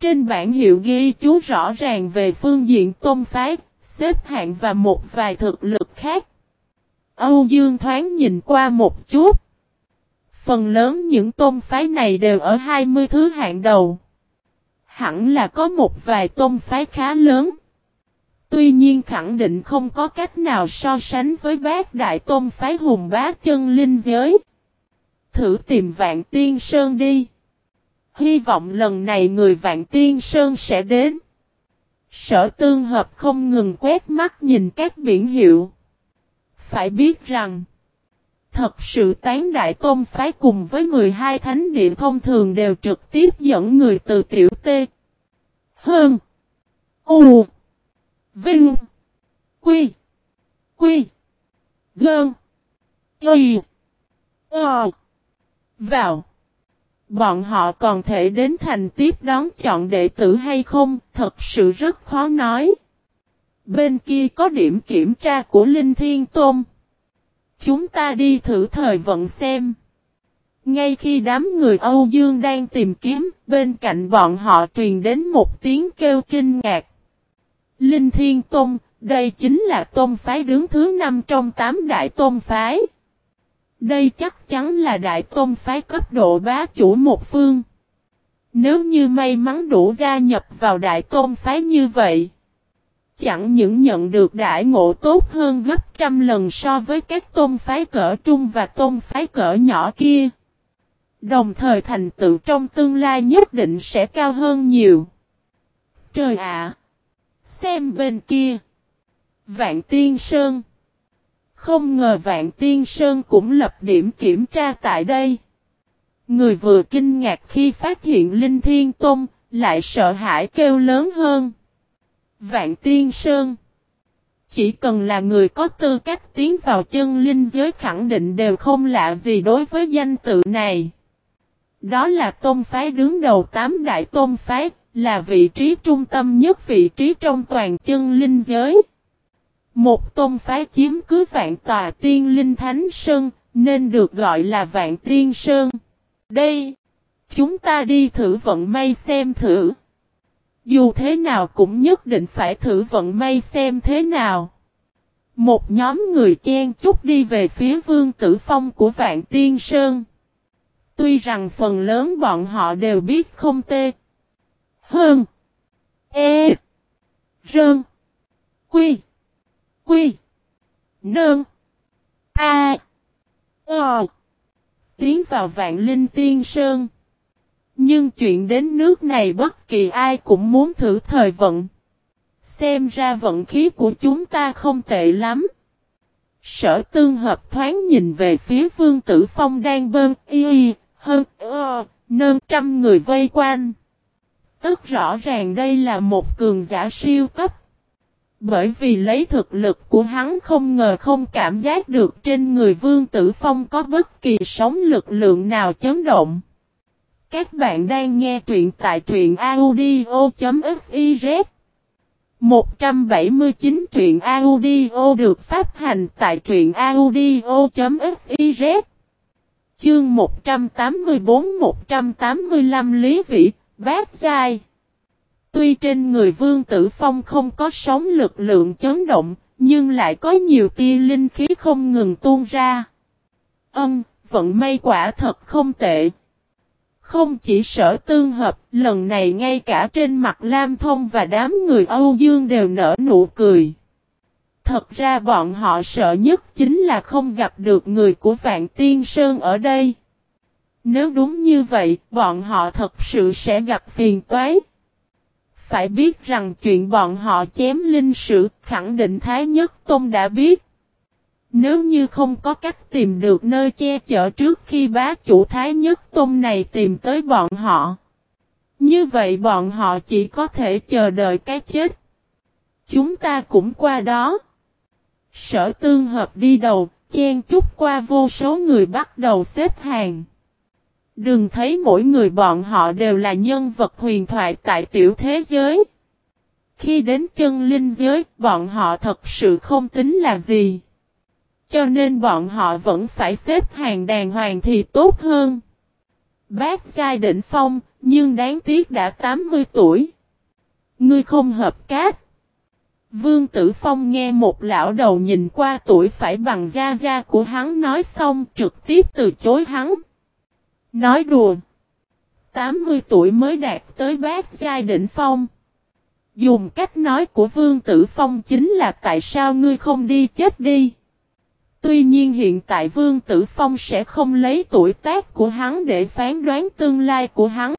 Trên bản hiệu ghi chú rõ ràng về phương diện tôn phái, xếp hạng và một vài thực lực khác. Âu Dương thoáng nhìn qua một chút. Phần lớn những tôn phái này đều ở 20 thứ hạng đầu. Hẳn là có một vài tôn phái khá lớn. Tuy nhiên khẳng định không có cách nào so sánh với bác đại tôn phái hùng bá chân linh giới. Thử tìm vạn tiên sơn đi. Hy vọng lần này người vạn tiên sơn sẽ đến. Sở tương hợp không ngừng quét mắt nhìn các biển hiệu. Phải biết rằng, thật sự tán đại tôn phái cùng với 12 thánh điện thông thường đều trực tiếp dẫn người từ tiểu tê. Hơn. U. Vinh. Quy. Quy. Gơn. Y. Ờ. Vào. Bọn họ còn thể đến thành tiếp đón chọn đệ tử hay không, thật sự rất khó nói. Bên kia có điểm kiểm tra của Linh Thiên Tôn. Chúng ta đi thử thời vận xem. Ngay khi đám người Âu Dương đang tìm kiếm, bên cạnh bọn họ truyền đến một tiếng kêu kinh ngạc. Linh Thiên Tôn, đây chính là tôn phái đứng thứ năm trong tám đại tôn phái. Đây chắc chắn là đại tôn phái cấp độ bá chủ một phương. Nếu như may mắn đủ gia nhập vào đại tôn phái như vậy. Chẳng những nhận được đại ngộ tốt hơn gấp trăm lần so với các tôn phái cỡ trung và tôn phái cỡ nhỏ kia. Đồng thời thành tựu trong tương lai nhất định sẽ cao hơn nhiều. Trời ạ! xem bên kia. Vạn Tiên Sơn. Không ngờ Vạn Tiên Sơn cũng lập điểm kiểm tra tại đây. Người vừa kinh ngạc khi phát hiện Linh Thiên Tông, lại sợ hãi kêu lớn hơn. Vạn Tiên Sơn. Chỉ cần là người có tư cách tiến vào chân linh giới khẳng định đều không lạ gì đối với danh tự này. Đó là tôn phái đứng đầu tám đại tôn phái, là vị trí trung tâm nhất vị trí trong toàn chân linh giới. Một tôn phái chiếm cứ vạn tòa tiên linh thánh sơn, nên được gọi là vạn tiên sơn. Đây, chúng ta đi thử vận may xem thử. Dù thế nào cũng nhất định phải thử vận may xem thế nào. Một nhóm người chen chúc đi về phía vương tử phong của vạn tiên sơn. Tuy rằng phần lớn bọn họ đều biết không tê. Hơn. E. Rơn. Quy. Quy. Quy Nơn. A. Ờ. Tiến vào vạn linh tiên sơn. Nhưng chuyện đến nước này bất kỳ ai cũng muốn thử thời vận. Xem ra vận khí của chúng ta không tệ lắm. Sở tương hợp thoáng nhìn về phía vương tử phong đang bơm y y, hơn, ơ, nơn trăm người vây quanh. Tức rõ ràng đây là một cường giả siêu cấp. Bởi vì lấy thực lực của hắn không ngờ không cảm giác được trên người Vương Tử Phong có bất kỳ sóng lực lượng nào chấn động. Các bạn đang nghe truyện tại truyện audio.fiz 179 truyện audio được phát hành tại truyện audio.fiz Chương 184-185 Lý Vĩ, Bát Giai. Tuy trên người Vương Tử Phong không có sóng lực lượng chấn động, nhưng lại có nhiều tia linh khí không ngừng tuôn ra. Ân, vận may quả thật không tệ. Không chỉ sở tương hợp, lần này ngay cả trên mặt Lam Thông và đám người Âu Dương đều nở nụ cười. Thật ra bọn họ sợ nhất chính là không gặp được người của Vạn Tiên Sơn ở đây. Nếu đúng như vậy, bọn họ thật sự sẽ gặp phiền toái. Phải biết rằng chuyện bọn họ chém linh sử khẳng định Thái Nhất Tôn đã biết. Nếu như không có cách tìm được nơi che chở trước khi bá chủ Thái Nhất Tôn này tìm tới bọn họ. Như vậy bọn họ chỉ có thể chờ đợi cái chết. Chúng ta cũng qua đó. Sở tương hợp đi đầu, chen chút qua vô số người bắt đầu xếp hàng. Đừng thấy mỗi người bọn họ đều là nhân vật huyền thoại tại tiểu thế giới. Khi đến chân linh giới, bọn họ thật sự không tính là gì. Cho nên bọn họ vẫn phải xếp hàng đàng hoàng thì tốt hơn. Bác giai đỉnh phong, Nhưng đáng tiếc đã 80 tuổi. Ngươi không hợp cát. Vương Tử Phong nghe một lão đầu nhìn qua tuổi phải bằng da da của hắn nói xong trực tiếp từ chối hắn. Nói đùa. 80 tuổi mới đạt tới bát giai đỉnh phong. Dùng cách nói của Vương Tử Phong chính là tại sao ngươi không đi chết đi. Tuy nhiên hiện tại Vương Tử Phong sẽ không lấy tuổi tác của hắn để phán đoán tương lai của hắn.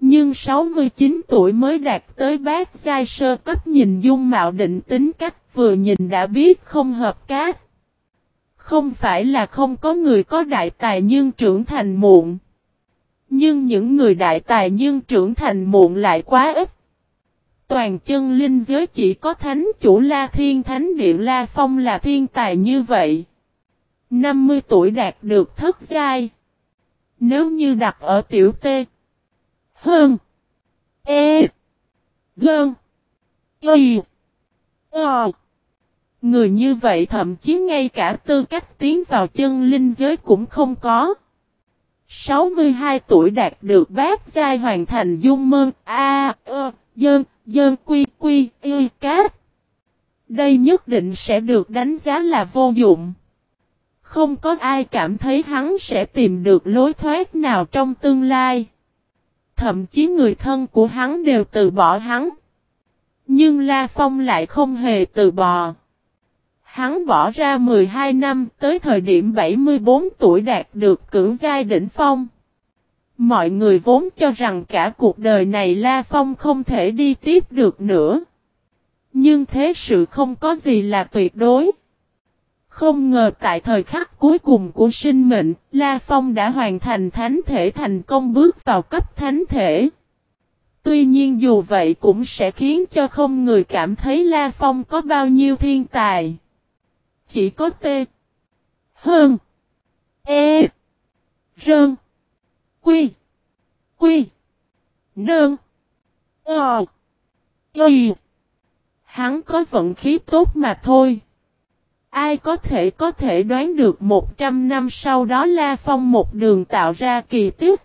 Nhưng 69 tuổi mới đạt tới bát giai sơ cấp nhìn dung mạo định tính cách vừa nhìn đã biết không hợp cát. Không phải là không có người có đại tài nhưng trưởng thành muộn. Nhưng những người đại tài nhưng trưởng thành muộn lại quá ít. Toàn chân linh giới chỉ có thánh chủ La Thiên, Thánh Điện La Phong là thiên tài như vậy. 50 tuổi đạt được thất giai. Nếu như đặt ở tiểu tê. Hơn. E. Gơn. Y. Ờ. Người như vậy thậm chí ngay cả tư cách tiến vào chân linh giới cũng không có. 62 tuổi đạt được bát giai hoàn thành dung mơn A, ơ, dơn, dơn quy quy, y, cát. Đây nhất định sẽ được đánh giá là vô dụng. Không có ai cảm thấy hắn sẽ tìm được lối thoát nào trong tương lai. Thậm chí người thân của hắn đều từ bỏ hắn. Nhưng La Phong lại không hề từ bỏ. Hắn bỏ ra 12 năm tới thời điểm 74 tuổi đạt được cưỡng giai đỉnh phong. Mọi người vốn cho rằng cả cuộc đời này La Phong không thể đi tiếp được nữa. Nhưng thế sự không có gì là tuyệt đối. Không ngờ tại thời khắc cuối cùng của sinh mệnh, La Phong đã hoàn thành thánh thể thành công bước vào cấp thánh thể. Tuy nhiên dù vậy cũng sẽ khiến cho không người cảm thấy La Phong có bao nhiêu thiên tài. Chỉ có T. Hơn. E. Rơn. Quy. Quy. Nơn. Ờ. Y. Hắn có vận khí tốt mà thôi. Ai có thể có thể đoán được 100 năm sau đó La Phong một đường tạo ra kỳ tích.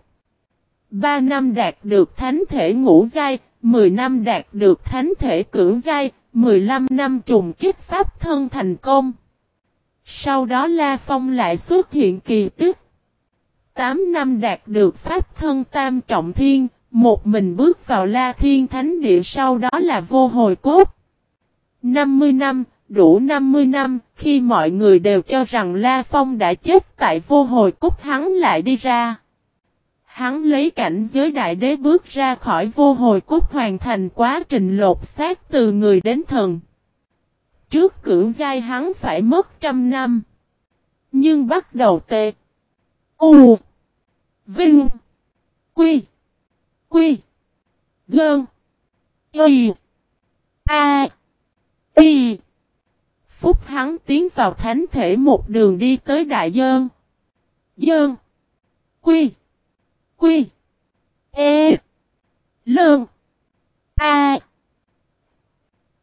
3 năm đạt được thánh thể ngũ giai, 10 năm đạt được thánh thể cưỡng giai, 15 năm trùng kích pháp thân thành công. Sau đó La Phong lại xuất hiện kỳ tích. 8 năm đạt được pháp thân tam trọng thiên, một mình bước vào La Thiên Thánh Địa sau đó là vô hồi cốt. 50 năm, đủ 50 năm, khi mọi người đều cho rằng La Phong đã chết tại vô hồi cốt hắn lại đi ra. Hắn lấy cảnh giới đại đế bước ra khỏi vô hồi cốt hoàn thành quá trình lột xác từ người đến thần. Trước cưỡng giai hắn phải mất trăm năm. Nhưng bắt đầu tê. U. Vinh. Quy. Quy. Gơn. Y. A. Y. Phúc hắn tiến vào thánh thể một đường đi tới đại dơn. Dơn. Quy. Quy. E. Lơn. A.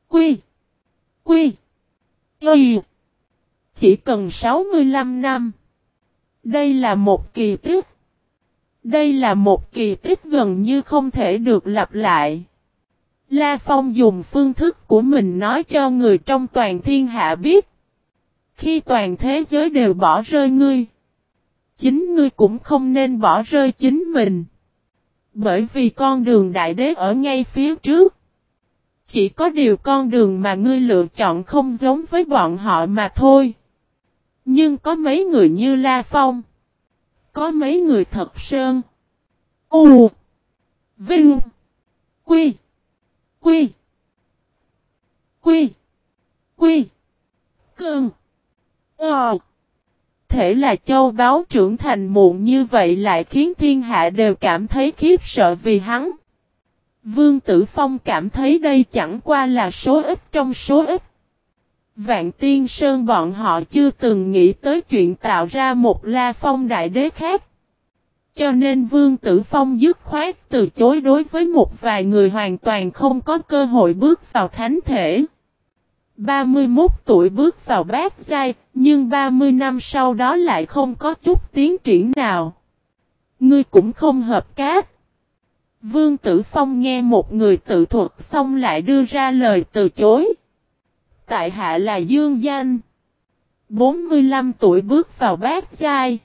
Quy. Quy. Y. Chỉ cần 65 năm. Đây là một kỳ tích. Đây là một kỳ tích gần như không thể được lặp lại. La Phong dùng phương thức của mình nói cho người trong toàn thiên hạ biết. Khi toàn thế giới đều bỏ rơi ngươi. Chính ngươi cũng không nên bỏ rơi chính mình. Bởi vì con đường đại đế ở ngay phía trước. Chỉ có điều con đường mà ngươi lựa chọn không giống với bọn họ mà thôi. Nhưng có mấy người như La Phong. Có mấy người thật sơn. U. Vinh. Quy. Quy. Quy. Quy. Cơn. Ờ. Thể là châu báo trưởng thành muộn như vậy lại khiến thiên hạ đều cảm thấy khiếp sợ vì hắn. Vương Tử Phong cảm thấy đây chẳng qua là số ít trong số ít. Vạn Tiên Sơn bọn họ chưa từng nghĩ tới chuyện tạo ra một La Phong đại đế khác. Cho nên Vương Tử Phong dứt khoát từ chối đối với một vài người hoàn toàn không có cơ hội bước vào thánh thể. 31 tuổi bước vào bát giai, nhưng 30 năm sau đó lại không có chút tiến triển nào. Ngươi cũng không hợp cát. Vương Tử Phong nghe một người tự thuật xong lại đưa ra lời từ chối. Tại hạ là Dương Danh. 45 tuổi bước vào bát giai.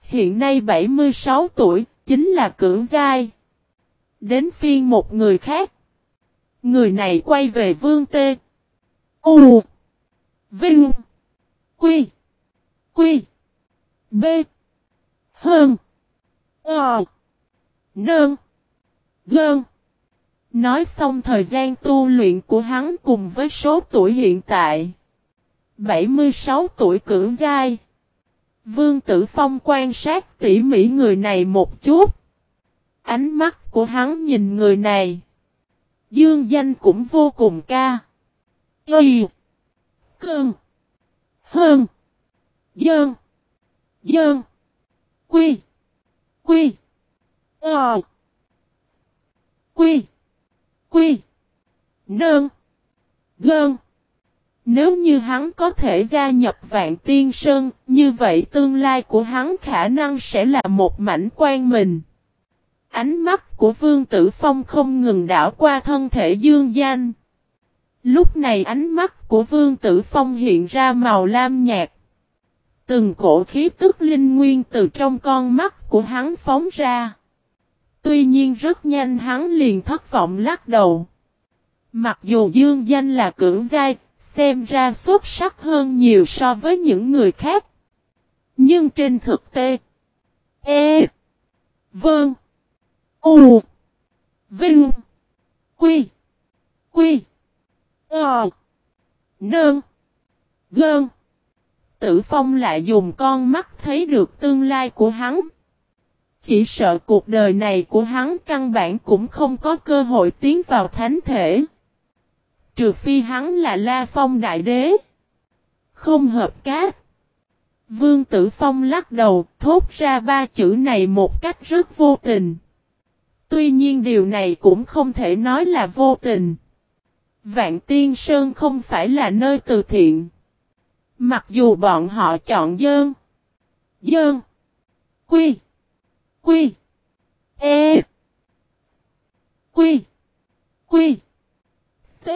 Hiện nay 76 tuổi, chính là cưỡng giai. Đến phiên một người khác. Người này quay về Vương Tê. U. Vinh. Quy. Quy. B. Hơn. Ờ. Nơn. Gơn. Nói xong thời gian tu luyện của hắn cùng với số tuổi hiện tại. 76 tuổi cưỡng giai. Vương Tử Phong quan sát tỉ mỉ người này một chút. Ánh mắt của hắn nhìn người này. Dương danh cũng vô cùng ca. Y. Cơn. Hơn. Dơn. Dơn. Quy. Quy. Ờ. Quy. Quy. Nơn. Gơn. Nếu như hắn có thể gia nhập vạn tiên sơn, như vậy tương lai của hắn khả năng sẽ là một mảnh quan mình. Ánh mắt của Vương Tử Phong không ngừng đảo qua thân thể dương danh. Lúc này ánh mắt của Vương Tử Phong hiện ra màu lam nhạt. Từng cổ khí tức linh nguyên từ trong con mắt của hắn phóng ra. Tuy nhiên rất nhanh hắn liền thất vọng lắc đầu. Mặc dù dương danh là cưỡng giai, xem ra xuất sắc hơn nhiều so với những người khác. Nhưng trên thực tế, E, Vâng, U, Vinh, Quy, Quy, Ờ, Nơn, Gơn. Tử Phong lại dùng con mắt thấy được tương lai của hắn. Chỉ sợ cuộc đời này của hắn căn bản cũng không có cơ hội tiến vào thánh thể. Trừ phi hắn là La Phong Đại Đế. Không hợp cát. Vương Tử Phong lắc đầu, thốt ra ba chữ này một cách rất vô tình. Tuy nhiên điều này cũng không thể nói là vô tình. Vạn Tiên Sơn không phải là nơi từ thiện. Mặc dù bọn họ chọn dơn. Dơn. Quy. Quy. E. Quy. Quy. T.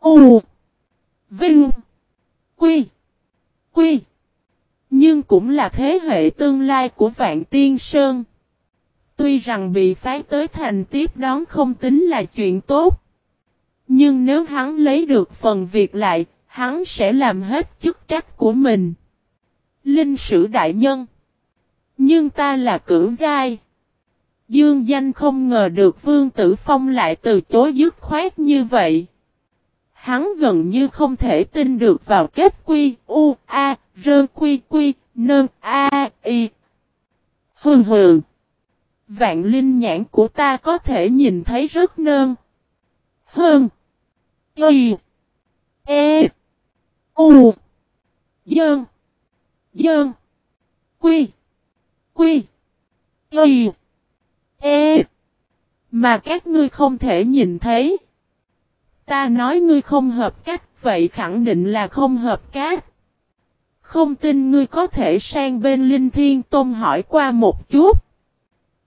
U. Vinh. Quy. Quy. Nhưng cũng là thế hệ tương lai của Vạn Tiên Sơn. Tuy rằng bị phái tới thành tiếp đón không tính là chuyện tốt. Nhưng nếu hắn lấy được phần việc lại, hắn sẽ làm hết chức trách của mình. Linh sử đại nhân. Nhưng ta là cửu giai. Dương danh không ngờ được Vương Tử Phong lại từ chối dứt khoát như vậy. Hắn gần như không thể tin được vào kết quy, u, a, rơ quy quy, nơn, a, y. Hừ hừ. Vạn linh nhãn của ta có thể nhìn thấy rất nơn. Hơn. Y. E. U. Dơn. Dơn. Quy. Quy. Y. E. Mà các ngươi không thể nhìn thấy. Ta nói ngươi không hợp cách, vậy khẳng định là không hợp cách. Không tin ngươi có thể sang bên Linh Thiên Tôn hỏi qua một chút.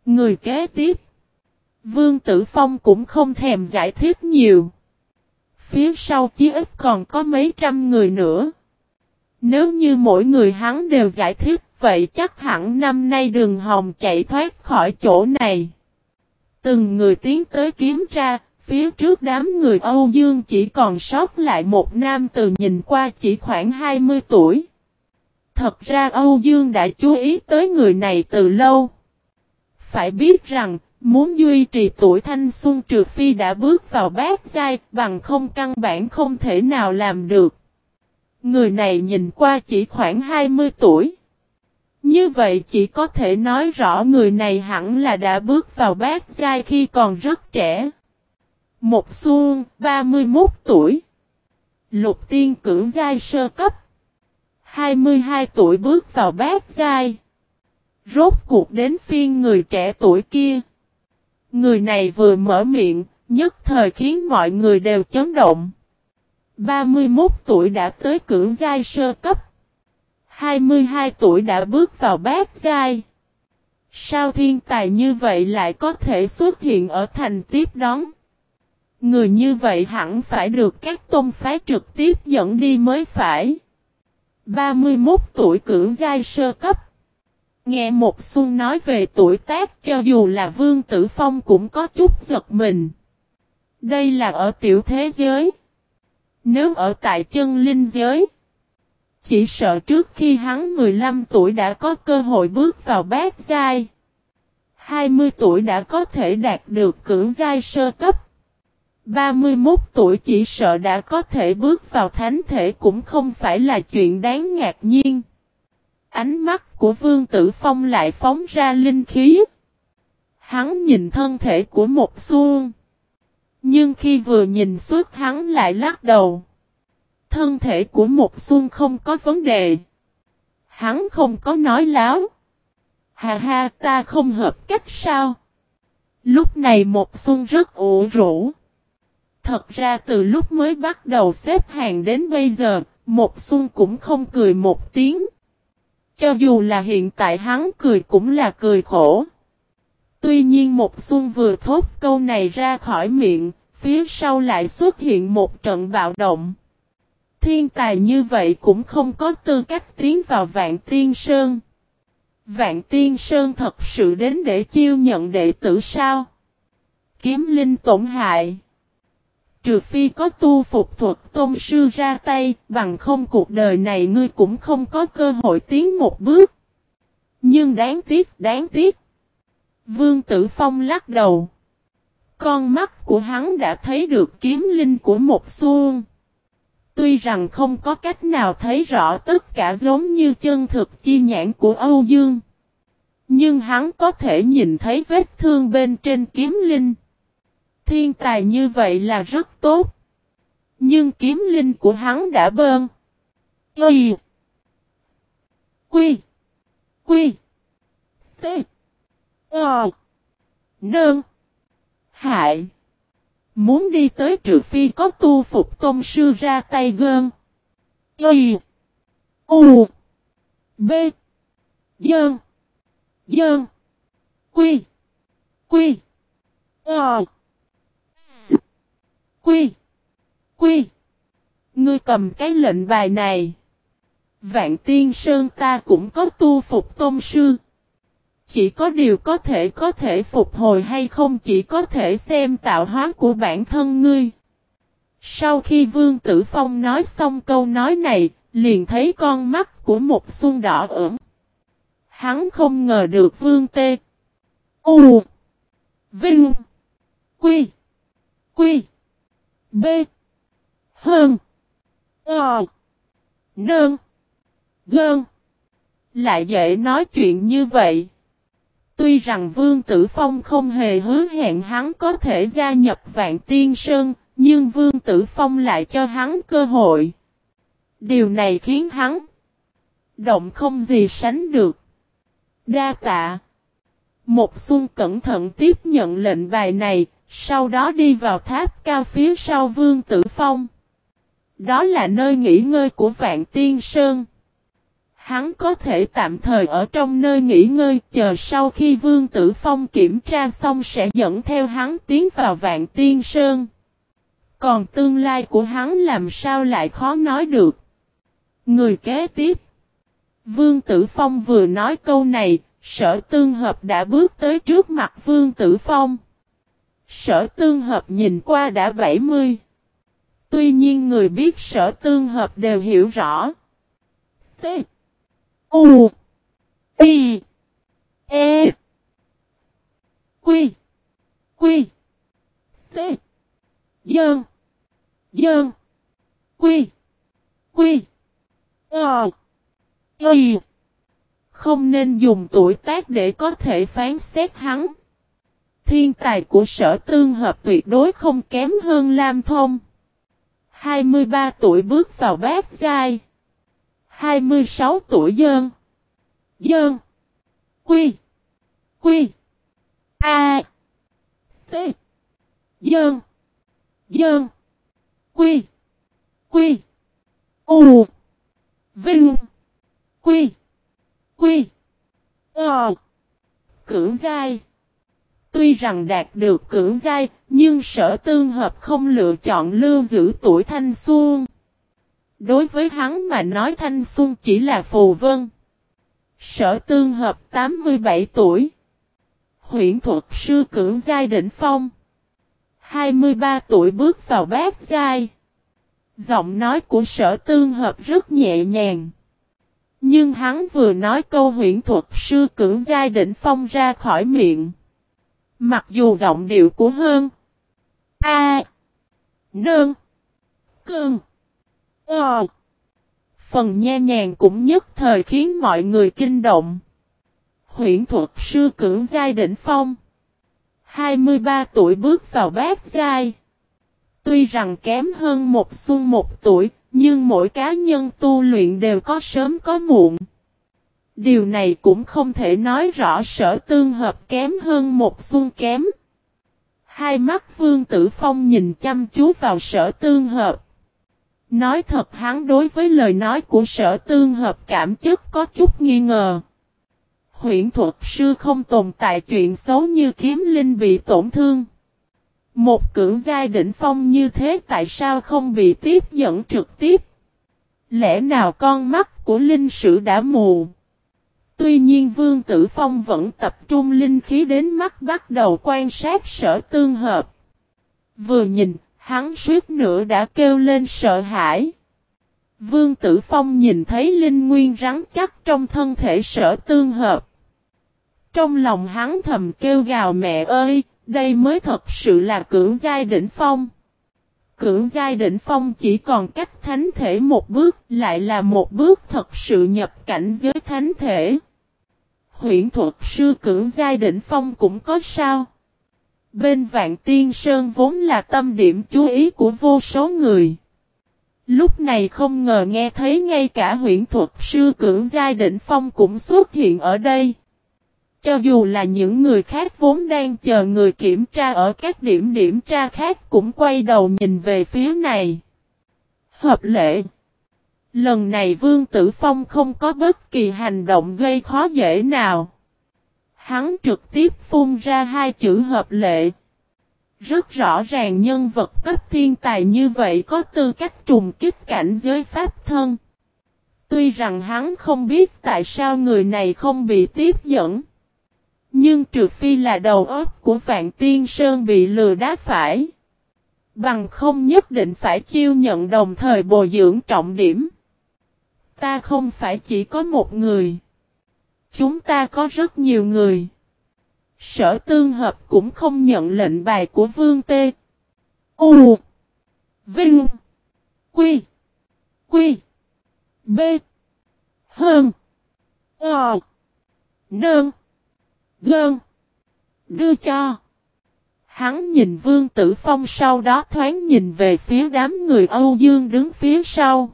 Người kế tiếp. Vương Tử Phong cũng không thèm giải thích nhiều. Phía sau chí ít còn có mấy trăm người nữa. Nếu như mỗi người hắn đều giải thích, vậy chắc hẳn năm nay đường hồng chạy thoát khỏi chỗ này. Từng người tiến tới kiếm ra, phía trước đám người Âu Dương chỉ còn sót lại một nam từ nhìn qua chỉ khoảng 20 tuổi. Thật ra Âu Dương đã chú ý tới người này từ lâu. Phải biết rằng, muốn duy trì tuổi thanh xuân trừ phi đã bước vào bát giai, bằng không căn bản không thể nào làm được. Người này nhìn qua chỉ khoảng 20 tuổi. Như vậy chỉ có thể nói rõ người này hẳn là đã bước vào bát giai khi còn rất trẻ. Một xuông, 31 tuổi. Lục tiên cưỡng giai sơ cấp. 22 tuổi bước vào bát giai. Rốt cuộc đến phiên người trẻ tuổi kia. Người này vừa mở miệng, nhất thời khiến mọi người đều chấn động. 31 tuổi đã tới cưỡng giai sơ cấp. 22 tuổi đã bước vào bát giai. Sao thiên tài như vậy lại có thể xuất hiện ở thành tiếp đón? Người như vậy hẳn phải được các tôn phái trực tiếp dẫn đi mới phải. 31 tuổi cưỡng giai sơ cấp. Nghe một xuân nói về tuổi tác cho dù là Vương Tử Phong cũng có chút giật mình. Đây là ở tiểu thế giới. Nếu ở tại chân linh giới. Chỉ sợ trước khi hắn 15 tuổi đã có cơ hội bước vào bát giai. 20 tuổi đã có thể đạt được cưỡng giai sơ cấp. 31 tuổi chỉ sợ đã có thể bước vào thánh thể cũng không phải là chuyện đáng ngạc nhiên. Ánh mắt của Vương Tử Phong lại phóng ra linh khí. Hắn nhìn thân thể của một xuông. Nhưng khi vừa nhìn suốt, hắn lại lắc đầu. Thân thể của một xuân không có vấn đề. Hắn không có nói láo. Hà ha ta không hợp cách sao? Lúc này một xuân rất ủ rũ. Thật ra từ lúc mới bắt đầu xếp hàng đến bây giờ, một xuân cũng không cười một tiếng. Cho dù là hiện tại hắn cười cũng là cười khổ. Tuy nhiên một xuân vừa thốt câu này ra khỏi miệng, phía sau lại xuất hiện một trận bạo động. Thiên tài như vậy cũng không có tư cách tiến vào vạn tiên sơn. Vạn tiên sơn thật sự đến để chiêu nhận đệ tử sao? Kiếm linh tổn hại. Trừ phi có tu phục thuật tôn sư ra tay, bằng không cuộc đời này ngươi cũng không có cơ hội tiến một bước. Nhưng đáng tiếc, đáng tiếc. Vương Tử Phong lắc đầu. Con mắt của hắn đã thấy được kiếm linh của một xuông. Tuy rằng không có cách nào thấy rõ tất cả giống như chân thực chi nhãn của Âu Dương. Nhưng hắn có thể nhìn thấy vết thương bên trên kiếm linh. Thiên tài như vậy là rất tốt. Nhưng kiếm linh của hắn đã bơn. quy Quy. Quy. T. Ờ. Nương. Hại. Muốn đi tới trừ phi có tu phục tôn sư ra tay gơn. Y. U. B. Dơn. Dơn. Quy. Quy. Ờ. Quy. Quy. Ngươi cầm cái lệnh bài này. Vạn tiên sơn ta cũng có tu phục tôn sư. Chỉ có điều có thể có thể phục hồi hay không chỉ có thể xem tạo hóa của bản thân ngươi. Sau khi Vương Tử Phong nói xong câu nói này, liền thấy con mắt của một xuân đỏ ửng. Hắn không ngờ được Vương Tê. U. Vinh. Quy. Quy. B. Hơn. Ờ. Nơn. Gơn. Lại dễ nói chuyện như vậy. Tuy rằng Vương Tử Phong không hề hứa hẹn hắn có thể gia nhập Vạn Tiên Sơn, nhưng Vương Tử Phong lại cho hắn cơ hội. Điều này khiến hắn động không gì sánh được. Đa tạ. Một xuân cẩn thận tiếp nhận lệnh bài này, sau đó đi vào tháp cao phía sau Vương Tử Phong. Đó là nơi nghỉ ngơi của Vạn Tiên Sơn. Hắn có thể tạm thời ở trong nơi nghỉ ngơi chờ sau khi Vương Tử Phong kiểm tra xong sẽ dẫn theo hắn tiến vào Vạn Tiên Sơn. Còn tương lai của hắn làm sao lại khó nói được. Người kế tiếp. Vương Tử Phong vừa nói câu này, sở tương hợp đã bước tới trước mặt Vương Tử Phong. Sở tương hợp nhìn qua đã 70. Tuy nhiên người biết sở tương hợp đều hiểu rõ. Tết U. I. E. Quy. Quy. T. Dơn. Dơn. Quy. Quy. Ờ. Y. Không nên dùng tuổi tác để có thể phán xét hắn. Thiên tài của sở tương hợp tuyệt đối không kém hơn Lam Thông. 23 tuổi bước vào bát giai. 26 tuổi dơn. Dơn. Quy. Quy. A. T. Dơn. Dơn. Quy. Quy. U. Vinh. Quy. Quy. Ờ. cưỡng giai. Tuy rằng đạt được cưỡng giai, nhưng sở tương hợp không lựa chọn lưu giữ tuổi thanh xuân. Đối với hắn mà nói thanh xuân chỉ là phù vân. Sở tương hợp 87 tuổi. Huyện thuật sư cưỡng giai đỉnh phong. 23 tuổi bước vào bát giai. Giọng nói của sở tương hợp rất nhẹ nhàng. Nhưng hắn vừa nói câu huyện thuật sư cưỡng giai đỉnh phong ra khỏi miệng. Mặc dù giọng điệu của hơn. A. Nương. Cương. Ờ. Phần nha nhàng cũng nhất thời khiến mọi người kinh động. Huyển thuật sư cưỡng giai đỉnh phong. 23 tuổi bước vào bát giai. Tuy rằng kém hơn một xuân một tuổi, nhưng mỗi cá nhân tu luyện đều có sớm có muộn. Điều này cũng không thể nói rõ sở tương hợp kém hơn một xuân kém. Hai mắt Vương Tử Phong nhìn chăm chú vào sở tương hợp. Nói thật hắn đối với lời nói của sở tương hợp cảm chất có chút nghi ngờ. Huyện thuật sư không tồn tại chuyện xấu như kiếm linh bị tổn thương. Một cưỡng giai đỉnh phong như thế tại sao không bị tiếp dẫn trực tiếp? Lẽ nào con mắt của linh sử đã mù? Tuy nhiên Vương Tử Phong vẫn tập trung linh khí đến mắt bắt đầu quan sát sở tương hợp. Vừa nhìn, hắn suýt nữa đã kêu lên sợ hãi. Vương Tử Phong nhìn thấy linh nguyên rắn chắc trong thân thể sở tương hợp. Trong lòng hắn thầm kêu gào mẹ ơi, đây mới thật sự là cưỡng giai đỉnh phong. Cưỡng giai đỉnh phong chỉ còn cách thánh thể một bước, lại là một bước thật sự nhập cảnh giới thánh thể. Huyện thuật sư cưỡng giai đỉnh phong cũng có sao. Bên vạn tiên sơn vốn là tâm điểm chú ý của vô số người. Lúc này không ngờ nghe thấy ngay cả huyện thuật sư cưỡng giai đỉnh phong cũng xuất hiện ở đây. Cho dù là những người khác vốn đang chờ người kiểm tra ở các điểm điểm tra khác cũng quay đầu nhìn về phía này. Hợp lệ. Lần này Vương Tử Phong không có bất kỳ hành động gây khó dễ nào. Hắn trực tiếp phun ra hai chữ hợp lệ. Rất rõ ràng nhân vật cấp thiên tài như vậy có tư cách trùng kích cảnh giới pháp thân. Tuy rằng hắn không biết tại sao người này không bị tiếp dẫn. Nhưng trừ phi là đầu óc của Vạn Tiên Sơn bị lừa đá phải. Bằng không nhất định phải chiêu nhận đồng thời bồi dưỡng trọng điểm. Ta không phải chỉ có một người. Chúng ta có rất nhiều người. Sở tương hợp cũng không nhận lệnh bài của Vương Tê. U. Vinh. Quy. Quy. B. Hơn. Ờ. Nơn Gơn. Đưa cho. Hắn nhìn Vương Tử Phong sau đó thoáng nhìn về phía đám người Âu Dương đứng phía sau.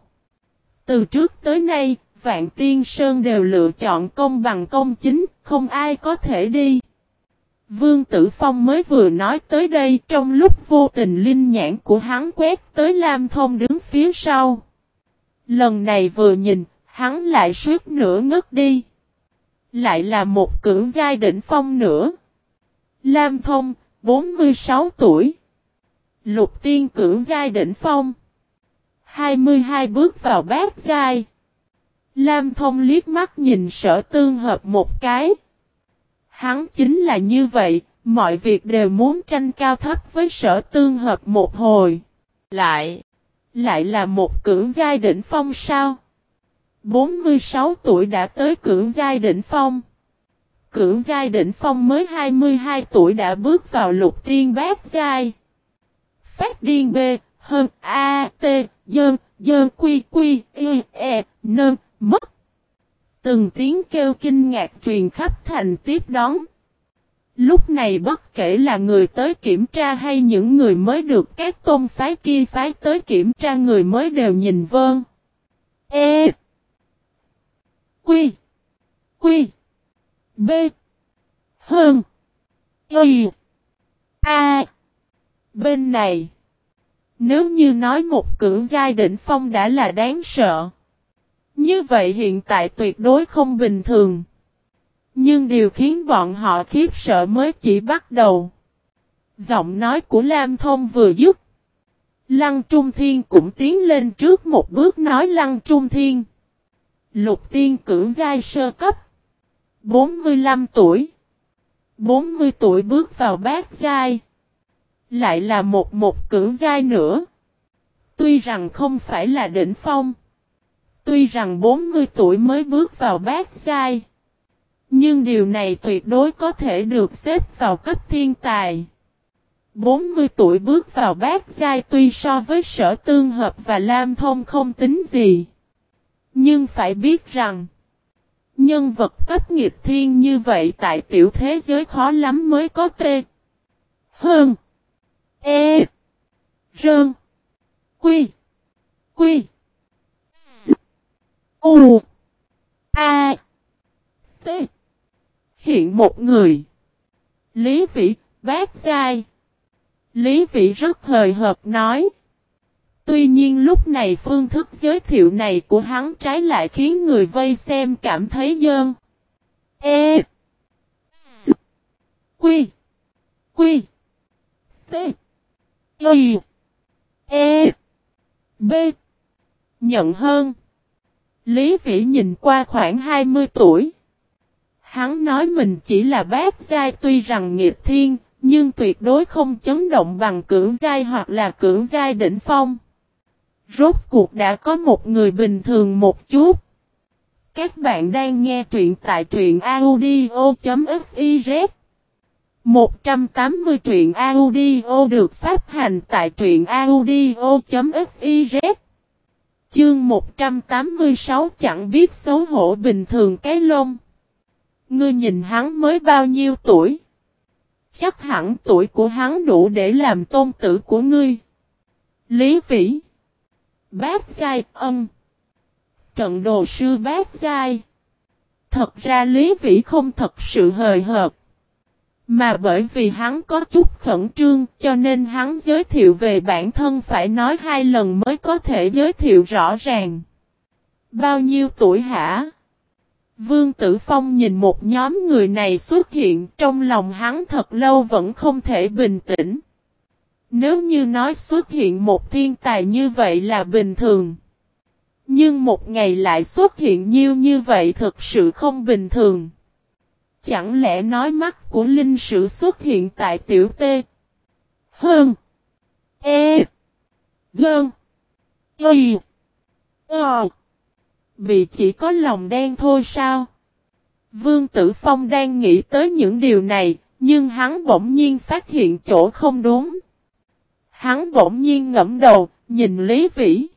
Từ trước tới nay, Vạn Tiên Sơn đều lựa chọn công bằng công chính, không ai có thể đi. Vương Tử Phong mới vừa nói tới đây trong lúc vô tình linh nhãn của hắn quét tới Lam Thông đứng phía sau. Lần này vừa nhìn, hắn lại suýt nửa ngất đi. Lại là một cưỡng giai đỉnh phong nữa. Lam Thông, 46 tuổi. Lục tiên cưỡng giai đỉnh phong. 22 bước vào bát giai. Lam Thông liếc mắt nhìn sở tương hợp một cái. Hắn chính là như vậy, mọi việc đều muốn tranh cao thấp với sở tương hợp một hồi. Lại, lại là một cưỡng giai đỉnh phong sao? 46 tuổi đã tới cưỡng giai đỉnh phong. Cưỡng giai đỉnh phong mới 22 tuổi đã bước vào lục tiên bát giai. Phát điên B, hơn A, T, dơn, dơn quy quy, e, e, nơn, mất. Từng tiếng kêu kinh ngạc truyền khắp thành tiếp đón. Lúc này bất kể là người tới kiểm tra hay những người mới được các tôn phái kia phái tới kiểm tra người mới đều nhìn vơn. E. Quy. Quy. B. Hơn. Y. A. Bên này. Nếu như nói một cưỡng giai đỉnh phong đã là đáng sợ. Như vậy hiện tại tuyệt đối không bình thường. Nhưng điều khiến bọn họ khiếp sợ mới chỉ bắt đầu. Giọng nói của Lam Thông vừa dứt. Lăng Trung Thiên cũng tiến lên trước một bước nói Lăng Trung Thiên. Lục tiên cử giai sơ cấp. 45 tuổi. 40 tuổi bước vào bát giai. Lại là một một cử giai nữa. Tuy rằng không phải là đỉnh phong. Tuy rằng 40 tuổi mới bước vào bát giai. Nhưng điều này tuyệt đối có thể được xếp vào cấp thiên tài. 40 tuổi bước vào bát giai tuy so với sở tương hợp và lam thông không tính gì. Nhưng phải biết rằng, nhân vật cấp nghịch thiên như vậy tại tiểu thế giới khó lắm mới có tê. Hơn. E. Rơn. Quy. Quy. U. A. T. Hiện một người. Lý vị, bát giai. Lý vị rất hời hợp nói. Tuy nhiên lúc này phương thức giới thiệu này của hắn trái lại khiến người vây xem cảm thấy dơn. E. S. Quy. Quy. T. Y. E. B. Nhận hơn. Lý Vĩ nhìn qua khoảng 20 tuổi. Hắn nói mình chỉ là bác giai tuy rằng nghiệt thiên, nhưng tuyệt đối không chấn động bằng cưỡng giai hoặc là cưỡng giai đỉnh phong. Rốt cuộc đã có một người bình thường một chút. Các bạn đang nghe truyện tại truyện audio.fiz 180 truyện audio được phát hành tại truyện audio.fiz Chương 186 chẳng biết xấu hổ bình thường cái lông. Ngươi nhìn hắn mới bao nhiêu tuổi? Chắc hẳn tuổi của hắn đủ để làm tôn tử của ngươi. Lý Vĩ Bác giai ân. Trận đồ sư bác giai. Thật ra Lý Vĩ không thật sự hời hợt. Mà bởi vì hắn có chút khẩn trương, cho nên hắn giới thiệu về bản thân phải nói hai lần mới có thể giới thiệu rõ ràng. Bao nhiêu tuổi hả? Vương Tử Phong nhìn một nhóm người này xuất hiện, trong lòng hắn thật lâu vẫn không thể bình tĩnh. Nếu như nói xuất hiện một thiên tài như vậy là bình thường. Nhưng một ngày lại xuất hiện nhiều như vậy thực sự không bình thường. Chẳng lẽ nói mắt của linh sử xuất hiện tại tiểu tê? Hơn. E. Gơn. Y. Ờ. Bị chỉ có lòng đen thôi sao? Vương Tử Phong đang nghĩ tới những điều này, nhưng hắn bỗng nhiên phát hiện chỗ không đúng. Hắn bỗng nhiên ngẫm đầu, nhìn Lý Vĩ.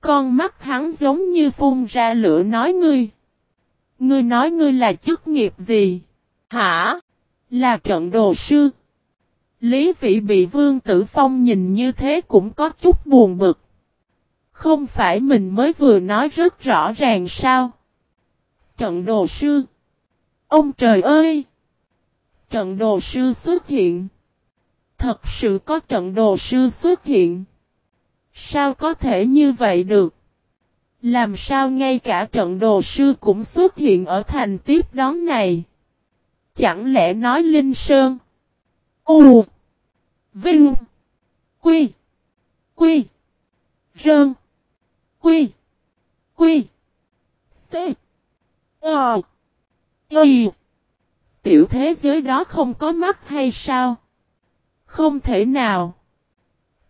Con mắt hắn giống như phun ra lửa nói ngươi. Ngươi nói ngươi là chức nghiệp gì? Hả? Là trận đồ sư. Lý Vĩ bị Vương Tử Phong nhìn như thế cũng có chút buồn bực. Không phải mình mới vừa nói rất rõ ràng sao? Trận đồ sư. Ông trời ơi! Trận đồ sư xuất hiện. Thật sự có trận đồ sư xuất hiện. Sao có thể như vậy được? Làm sao ngay cả trận đồ sư cũng xuất hiện ở thành tiếp đón này? Chẳng lẽ nói Linh Sơn? U, Vinh, Quy Quy, Rơn, Quy Quy, T Ờ Y Tiểu thế giới đó không có mắt hay sao? Không thể nào.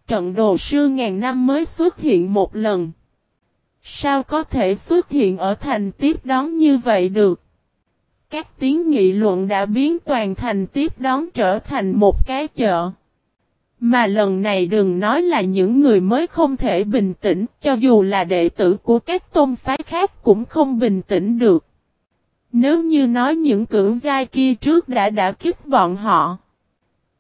Trận đồ sư ngàn năm mới xuất hiện một lần. Sao có thể xuất hiện ở thành tiếp đón như vậy được? Các tiếng nghị luận đã biến toàn thành tiếp đón trở thành một cái chợ. Mà lần này đừng nói là những người mới không thể bình tĩnh, cho dù là đệ tử của các tôn phái khác cũng không bình tĩnh được. Nếu như nói những cưỡng giai kia trước đã đã kích bọn họ.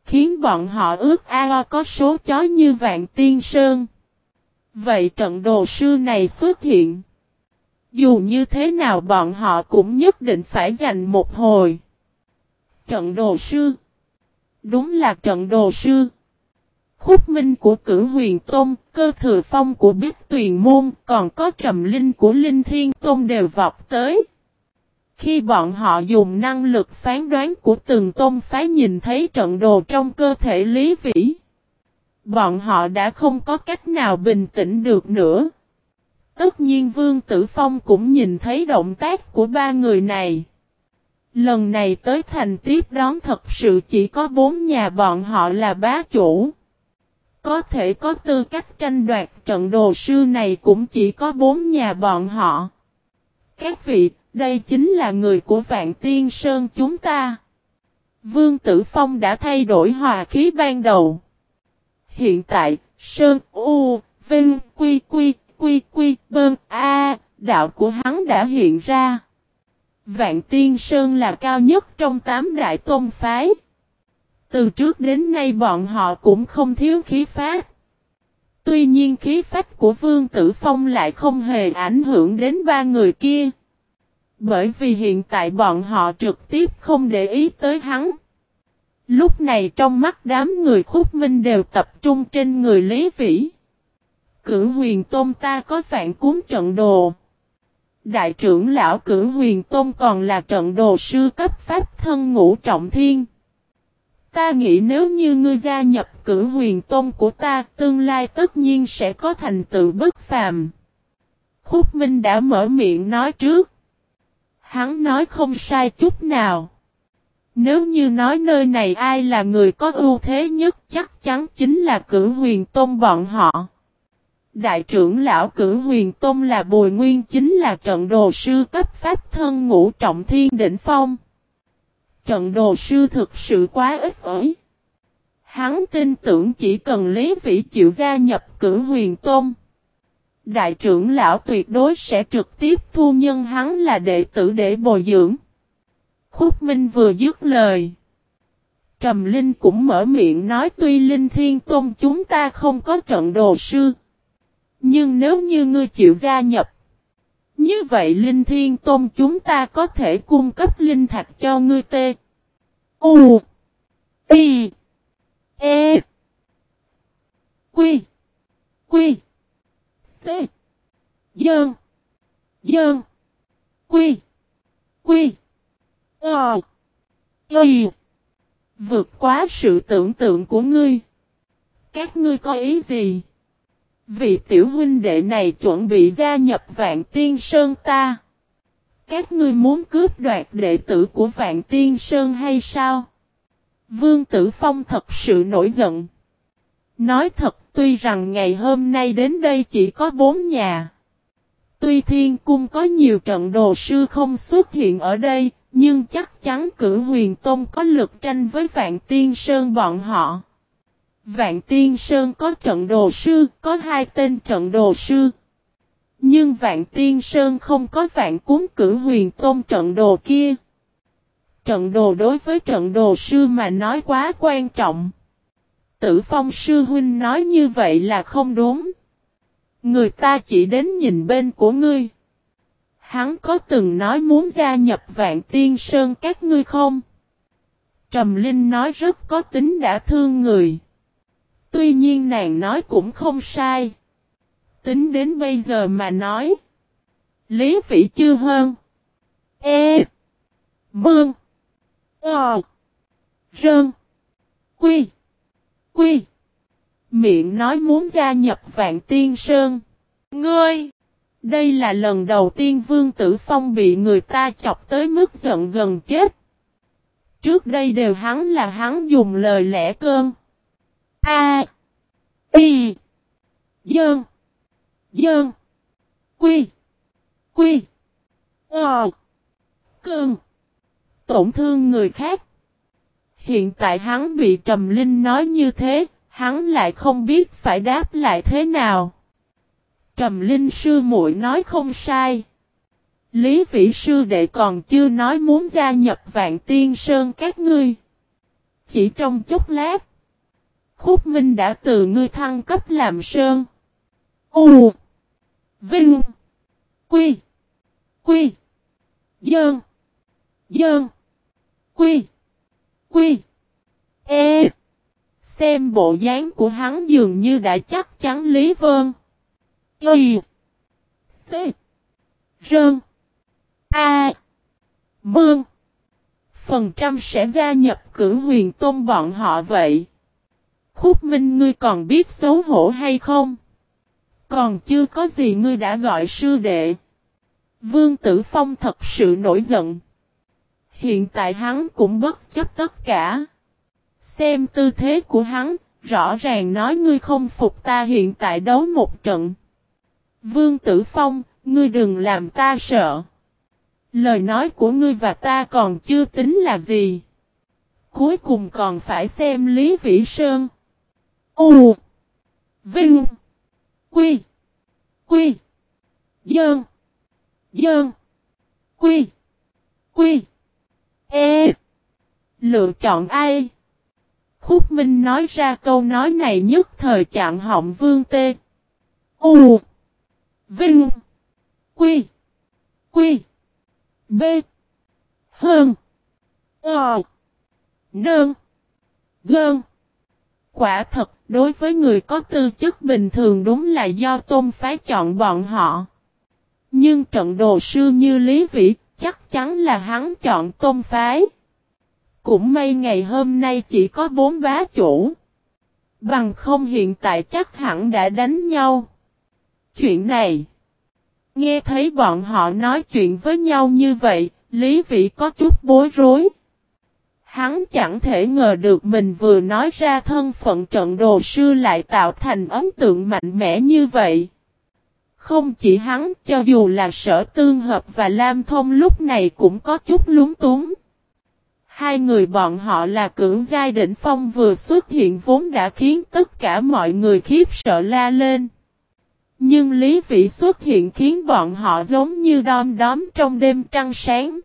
Khiến bọn họ ước ao có số chó như vạn tiên sơn. Vậy trận đồ sư này xuất hiện. Dù như thế nào bọn họ cũng nhất định phải dành một hồi. Trận đồ sư. Đúng là trận đồ sư. Khúc minh của cử huyền tôn, cơ thừa phong của biết tuyền môn, còn có trầm linh của linh thiên tôn đều vọt tới. Khi bọn họ dùng năng lực phán đoán của từng tôn phái nhìn thấy trận đồ trong cơ thể Lý Vĩ. Bọn họ đã không có cách nào bình tĩnh được nữa. Tất nhiên Vương Tử Phong cũng nhìn thấy động tác của ba người này. Lần này tới thành tiếp đón thật sự chỉ có bốn nhà bọn họ là bá chủ. Có thể có tư cách tranh đoạt trận đồ sư này cũng chỉ có bốn nhà bọn họ. Các vị, đây chính là người của Vạn Tiên Sơn chúng ta. Vương Tử Phong đã thay đổi hòa khí ban đầu. Hiện tại, Sơn U, Vinh, Quy Quy, Quy Quy, Bơn, A, đạo của hắn đã hiện ra. Vạn Tiên Sơn là cao nhất trong tám đại tôn phái. Từ trước đến nay bọn họ cũng không thiếu khí phát. Tuy nhiên khí phách của Vương Tử Phong lại không hề ảnh hưởng đến ba người kia. Bởi vì hiện tại bọn họ trực tiếp không để ý tới hắn. Lúc này trong mắt đám người khúc minh đều tập trung trên người Lý Vĩ. Cử huyền tôn ta có phản cúng trận đồ. Đại trưởng lão cử huyền tôn còn là trận đồ sư cấp pháp thân ngũ trọng thiên. Ta nghĩ nếu như ngươi gia nhập cử huyền tôn của ta, tương lai tất nhiên sẽ có thành tựu bất phàm. Khúc Minh đã mở miệng nói trước. Hắn nói không sai chút nào. Nếu như nói nơi này ai là người có ưu thế nhất, chắc chắn chính là cử huyền tôn bọn họ. Đại trưởng lão cử huyền tôn là bùi nguyên, chính là trận đồ sư cấp pháp thân ngũ trọng thiên đỉnh phong. Trận đồ sư thực sự quá ít ỏi. Hắn tin tưởng chỉ cần Lý Vĩ chịu gia nhập cử huyền tôn. Đại trưởng lão tuyệt đối sẽ trực tiếp thu nhân hắn là đệ tử để bồi dưỡng. Khúc Minh vừa dứt lời. Trầm Linh cũng mở miệng nói tuy Linh Thiên Tôn chúng ta không có trận đồ sư. Nhưng nếu như ngươi chịu gia nhập. Như vậy Linh Thiên Tôn chúng ta có thể cung cấp Linh Thạch cho ngươi tê. U. Y. E. Quy. Quy. T. Dơn. Dơn. Quy. Quy. Ờ. Y. Vượt quá sự tưởng tượng của ngươi. Các ngươi có ý gì? Vị tiểu huynh đệ này chuẩn bị gia nhập vạn tiên sơn ta. Các ngươi muốn cướp đoạt đệ tử của vạn tiên sơn hay sao? Vương Tử Phong thật sự nổi giận. Nói thật tuy rằng ngày hôm nay đến đây chỉ có bốn nhà. Tuy thiên cung có nhiều trận đồ sư không xuất hiện ở đây, nhưng chắc chắn cử huyền tôn có lực tranh với vạn tiên sơn bọn họ. Vạn tiên sơn có trận đồ sư, có hai tên trận đồ sư. Nhưng vạn tiên sơn không có vạn cúng cử huyền tôn trận đồ kia. Trận đồ đối với trận đồ sư mà nói quá quan trọng. Tử phong sư huynh nói như vậy là không đúng. Người ta chỉ đến nhìn bên của ngươi. Hắn có từng nói muốn gia nhập vạn tiên sơn các ngươi không? Trầm Linh nói rất có tính đã thương người. Tuy nhiên nàng nói cũng không sai. Tính đến bây giờ mà nói. Lý Vĩ chưa hơn. E. Mương. Ờ. Rơn. Quy. Quy. Miệng nói muốn gia nhập Vạn Tiên Sơn. Ngươi! Đây là lần đầu tiên Vương Tử Phong bị người ta chọc tới mức giận gần chết. Trước đây đều hắn là hắn dùng lời lẽ cơn. A. Y. Dơn. Dơn. Quy. Quy. Ờ. Cơn. Tổn thương người khác. Hiện tại hắn bị Trầm Linh nói như thế, hắn lại không biết phải đáp lại thế nào. Trầm Linh sư muội nói không sai. Lý Vĩ sư đệ còn chưa nói muốn gia nhập Vạn Tiên Sơn các ngươi. Chỉ trong chốc lát, Khúc Minh đã từ ngươi thăng cấp làm sơn. U Vinh Quy Quy Dơn Dơn Quy Quy E Xem bộ dáng của hắn dường như đã chắc chắn Lý Vân. Y. T. Rơn. A. Bương. Phần trăm sẽ gia nhập cử huyền tôn bọn họ vậy. Khúc Minh ngươi còn biết xấu hổ hay không? Còn chưa có gì ngươi đã gọi sư đệ. Vương Tử Phong thật sự nổi giận. Hiện tại hắn cũng bất chấp tất cả. Xem tư thế của hắn, rõ ràng nói ngươi không phục ta hiện tại đấu một trận. Vương Tử Phong, ngươi đừng làm ta sợ. Lời nói của ngươi và ta còn chưa tính là gì. Cuối cùng còn phải xem Lý Vĩ Sơn. U. Vinh. Quy. Quy. Dơn. Dơn. Quy. Quy. E. Lựa chọn ai? Khúc Minh nói ra câu nói này nhất thời chạm họng vương tê. U. Vinh. Quy. Quy. B. Hơn. Ờ. Nơn. Gơn. Quả thật, đối với người có tư chất bình thường đúng là do tôn phái chọn bọn họ. Nhưng trận đồ sư như Lý Vĩ, chắc chắn là hắn chọn tôn phái. Cũng may ngày hôm nay chỉ có bốn bá chủ. Bằng không hiện tại chắc hẳn đã đánh nhau. Chuyện này. Nghe thấy bọn họ nói chuyện với nhau như vậy, Lý Vĩ có chút bối rối. Hắn chẳng thể ngờ được mình vừa nói ra thân phận trận đồ sư lại tạo thành ấn tượng mạnh mẽ như vậy. Không chỉ hắn, cho dù là sở tương hợp và Lam Thông lúc này cũng có chút lúng túng. Hai người bọn họ là cưỡng giai đỉnh phong vừa xuất hiện vốn đã khiến tất cả mọi người khiếp sợ la lên. Nhưng Lý Vĩ xuất hiện khiến bọn họ giống như đom đóm trong đêm trăng sáng.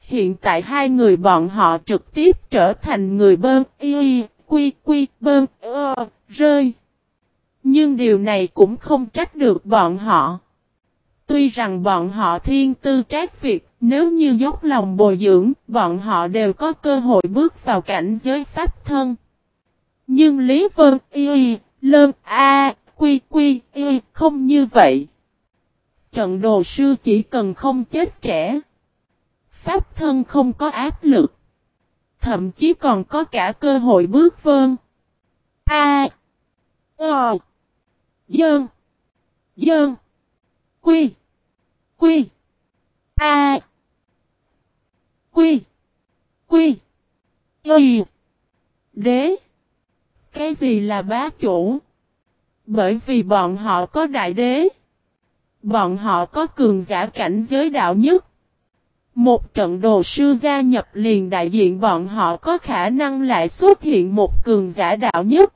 Hiện tại hai người bọn họ trực tiếp trở thành người bơm y quy quy bơm ơ rơi. Nhưng điều này cũng không trách được bọn họ. Tuy rằng bọn họ thiên tư trác việc, nếu như dốc lòng bồi dưỡng, bọn họ đều có cơ hội bước vào cảnh giới pháp thân. Nhưng Lý Vân Y, Lơn A, Quy Quy Y, không như vậy. Trận đồ sư chỉ cần không chết trẻ. Pháp thân không có áp lực. Thậm chí còn có cả cơ hội bước vơn. A. Ờ. Dơn. Dơn. Quy. Quy. A. Quy. Quy. Y. Đế. Cái gì là bá chủ? Bởi vì bọn họ có đại đế. Bọn họ có cường giả cảnh giới đạo nhất. Một trận đồ sư gia nhập liền đại diện bọn họ có khả năng lại xuất hiện một cường giả đạo nhất.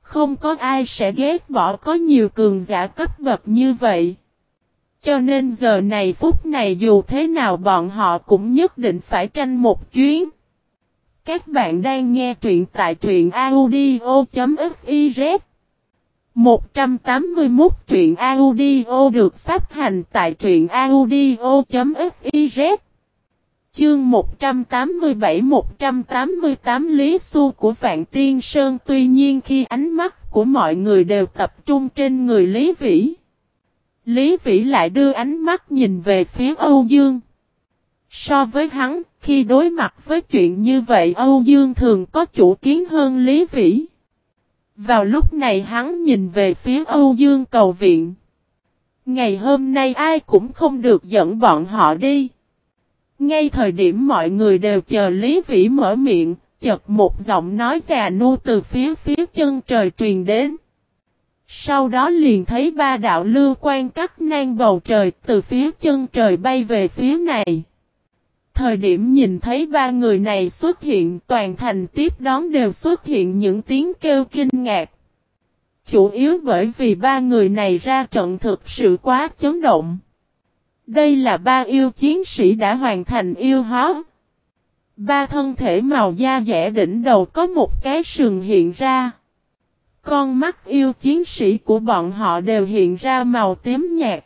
Không có ai sẽ ghét bỏ có nhiều cường giả cấp bậc như vậy. Cho nên giờ này phút này dù thế nào bọn họ cũng nhất định phải tranh một chuyến. Các bạn đang nghe truyện tại truyện audio.fif 181 truyện audio được phát hành tại truyện audio.fiz Chương 187-188 Lý Xu của Vạn Tiên Sơn. Tuy nhiên khi ánh mắt của mọi người đều tập trung trên người Lý Vĩ Lý Vĩ lại đưa ánh mắt nhìn về phía Âu Dương. So với hắn, khi đối mặt với chuyện như vậy Âu Dương thường có chủ kiến hơn Lý Vĩ vào lúc này hắn nhìn về phía Âu Dương cầu viện. Ngày hôm nay ai cũng không được dẫn bọn họ đi. Ngay thời điểm mọi người đều chờ Lý Vĩ mở miệng, chợt một giọng nói già nua từ phía phía chân trời truyền đến. Sau đó liền thấy ba đạo lưu quan cắt nang bầu trời từ phía chân trời bay về phía này. Thời điểm nhìn thấy ba người này xuất hiện, toàn thành tiếp đón đều xuất hiện những tiếng kêu kinh ngạc. Chủ yếu bởi vì ba người này ra trận thực sự quá chấn động. Đây là ba yêu chiến sĩ đã hoàn thành yêu hóa. Ba thân thể màu da dẻ đỉnh đầu có một cái sừng hiện ra. Con mắt yêu chiến sĩ của bọn họ đều hiện ra màu tím nhạt.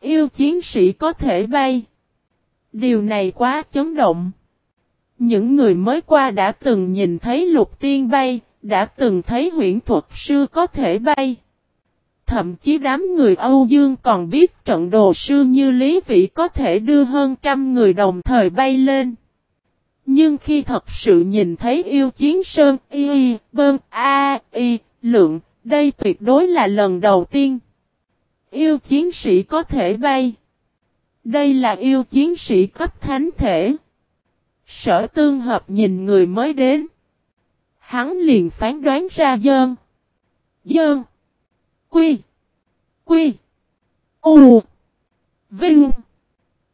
Yêu chiến sĩ có thể bay. Điều này quá chấn động. Những người mới qua đã từng nhìn thấy lục tiên bay, đã từng thấy huyễn thuật sư có thể bay. Thậm chí đám người Âu Dương còn biết trận đồ sư như Lý Vĩ có thể đưa hơn trăm người đồng thời bay lên. Nhưng khi thật sự nhìn thấy yêu chiến sơn y y bơn a y lượng, đây tuyệt đối là lần đầu tiên. Yêu chiến sĩ có thể bay. Đây là yêu chiến sĩ cấp thánh thể. Sở tương hợp nhìn người mới đến. Hắn liền phán đoán ra dơn. Dơn. Quy. Quy. U. Vinh.